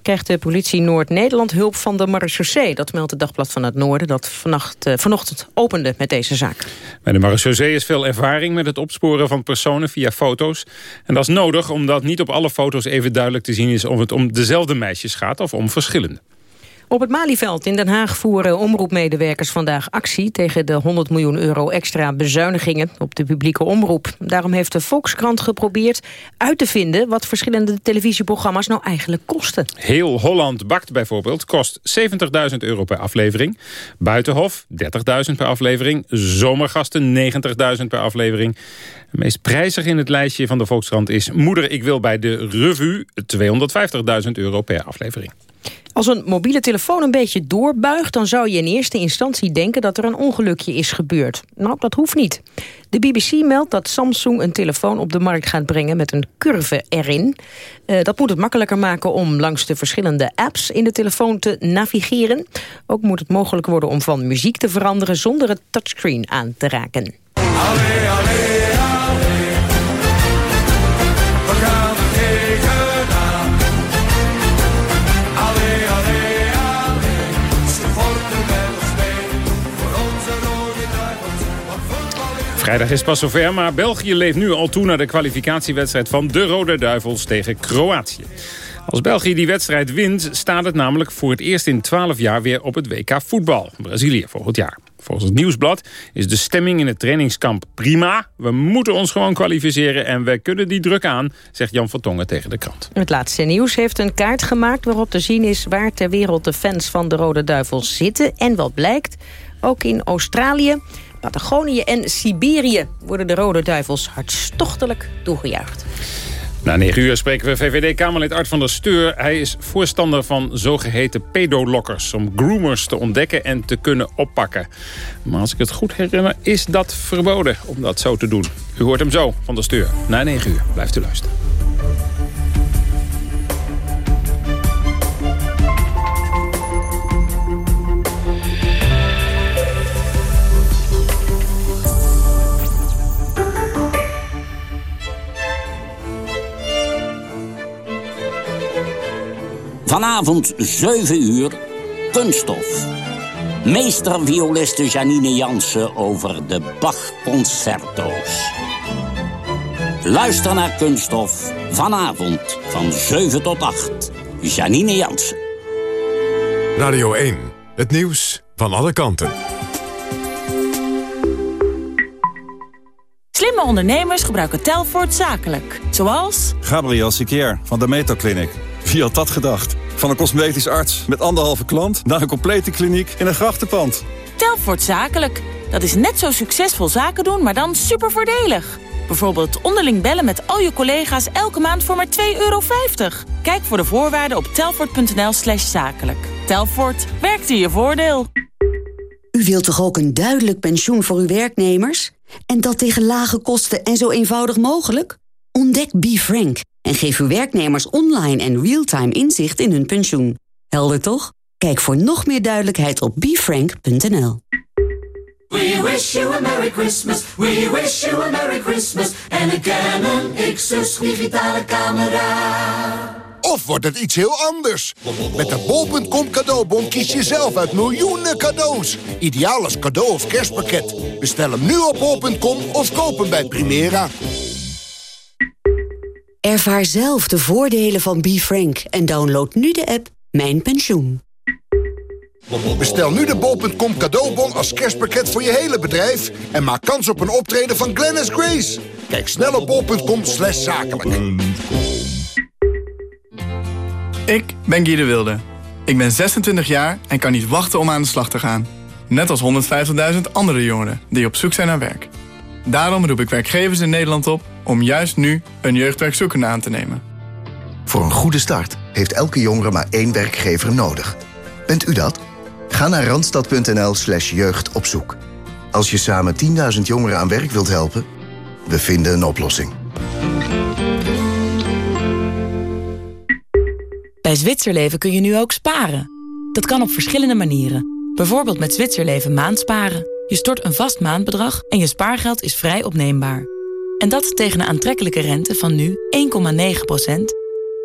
krijgt de politie Noord-Nederland hulp van de marechaussee. Dat meldt het Dagblad van het Noorden dat vannacht, uh, vanochtend opende met deze zaak. Bij de marechaussee is veel ervaring met het opsporen van personen via foto's. En dat is nodig omdat niet op alle foto's even duidelijk te zien is... of het om dezelfde meisjes gaat of om verschillende. Op het Malieveld in Den Haag voeren omroepmedewerkers vandaag actie... tegen de 100 miljoen euro extra bezuinigingen op de publieke omroep. Daarom heeft de Volkskrant geprobeerd uit te vinden... wat verschillende televisieprogramma's nou eigenlijk kosten. Heel Holland Bakt bijvoorbeeld kost 70.000 euro per aflevering. Buitenhof 30.000 per aflevering. Zomergasten 90.000 per aflevering. Het meest prijzig in het lijstje van de Volkskrant is... Moeder, ik wil bij de revue 250.000 euro per aflevering. Als een mobiele telefoon een beetje doorbuigt... dan zou je in eerste instantie denken dat er een ongelukje is gebeurd. Nou, dat hoeft niet. De BBC meldt dat Samsung een telefoon op de markt gaat brengen... met een curve erin. Uh, dat moet het makkelijker maken om langs de verschillende apps... in de telefoon te navigeren. Ook moet het mogelijk worden om van muziek te veranderen... zonder het touchscreen aan te raken. Allee. Vrijdag is pas zover, maar België leeft nu al toe... naar de kwalificatiewedstrijd van de Rode Duivels tegen Kroatië. Als België die wedstrijd wint, staat het namelijk voor het eerst in 12 jaar weer op het WK voetbal. Brazilië volgend jaar. Volgens het Nieuwsblad is de stemming in het trainingskamp prima. We moeten ons gewoon kwalificeren en we kunnen die druk aan, zegt Jan Vertongen tegen de krant. Het laatste nieuws heeft een kaart gemaakt waarop te zien is waar ter wereld de fans van de Rode Duivels zitten. En wat blijkt, ook in Australië Patagonië en Siberië worden de Rode Duivels hartstochtelijk toegejuicht. Na negen uur spreken we VVD-Kamerlid Art van der Steur. Hij is voorstander van zogeheten pedolokkers... om groomers te ontdekken en te kunnen oppakken. Maar als ik het goed herinner, is dat verboden om dat zo te doen. U hoort hem zo van der Steur. Na negen uur blijft u luisteren. Vanavond 7 uur, kunststof. Meestervioliste Janine Jansen over de Bach-concerto's. Luister naar Kunststof, vanavond van 7 tot 8. Janine Jansen. Radio 1, het nieuws van alle kanten. Slimme ondernemers gebruiken Telfort zakelijk. Zoals... Gabriel Sikier van de Metaclinic. Wie had dat gedacht? Van een cosmetisch arts met anderhalve klant... naar een complete kliniek in een grachtenpand. Telfort Zakelijk. Dat is net zo succesvol zaken doen, maar dan super voordelig. Bijvoorbeeld onderling bellen met al je collega's elke maand voor maar 2,50 euro. Kijk voor de voorwaarden op telfort.nl slash zakelijk. Telfort, werkt in je voordeel. U wilt toch ook een duidelijk pensioen voor uw werknemers? En dat tegen lage kosten en zo eenvoudig mogelijk? Ontdek BeFrank en geef uw werknemers online en real-time inzicht in hun pensioen. Helder toch? Kijk voor nog meer duidelijkheid op befrank.nl. We wish you a Merry Christmas, we wish you a Merry Christmas en een Canon Xus digitale camera. Of wordt het iets heel anders? Met de bol.com cadeaubon kies je zelf uit miljoenen cadeaus. Ideaal als cadeau of kerstpakket. Bestel hem nu op bol.com of koop hem bij Primera. Ervaar zelf de voordelen van BeFrank en download nu de app Mijn Pensioen. Bestel nu de bol.com cadeaubon als kerstpakket voor je hele bedrijf... en maak kans op een optreden van Glennis Grace. Kijk snel op bol.com slash zakelijk. Ik ben Guy de Wilde. Ik ben 26 jaar en kan niet wachten om aan de slag te gaan. Net als 150.000 andere jongeren die op zoek zijn naar werk. Daarom roep ik werkgevers in Nederland op om juist nu een jeugdwerkzoekende aan te nemen. Voor een goede start heeft elke jongere maar één werkgever nodig. Bent u dat? Ga naar randstad.nl slash jeugdopzoek. Als je samen 10.000 jongeren aan werk wilt helpen, we vinden een oplossing. Bij Zwitserleven kun je nu ook sparen. Dat kan op verschillende manieren. Bijvoorbeeld met Zwitserleven maandsparen. Je stort een vast maandbedrag en je spaargeld is vrij opneembaar. En dat tegen een aantrekkelijke rente van nu 1,9%.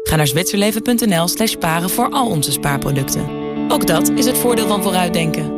Ga naar zwitserleven.nl slash sparen voor al onze spaarproducten. Ook dat is het voordeel van vooruitdenken.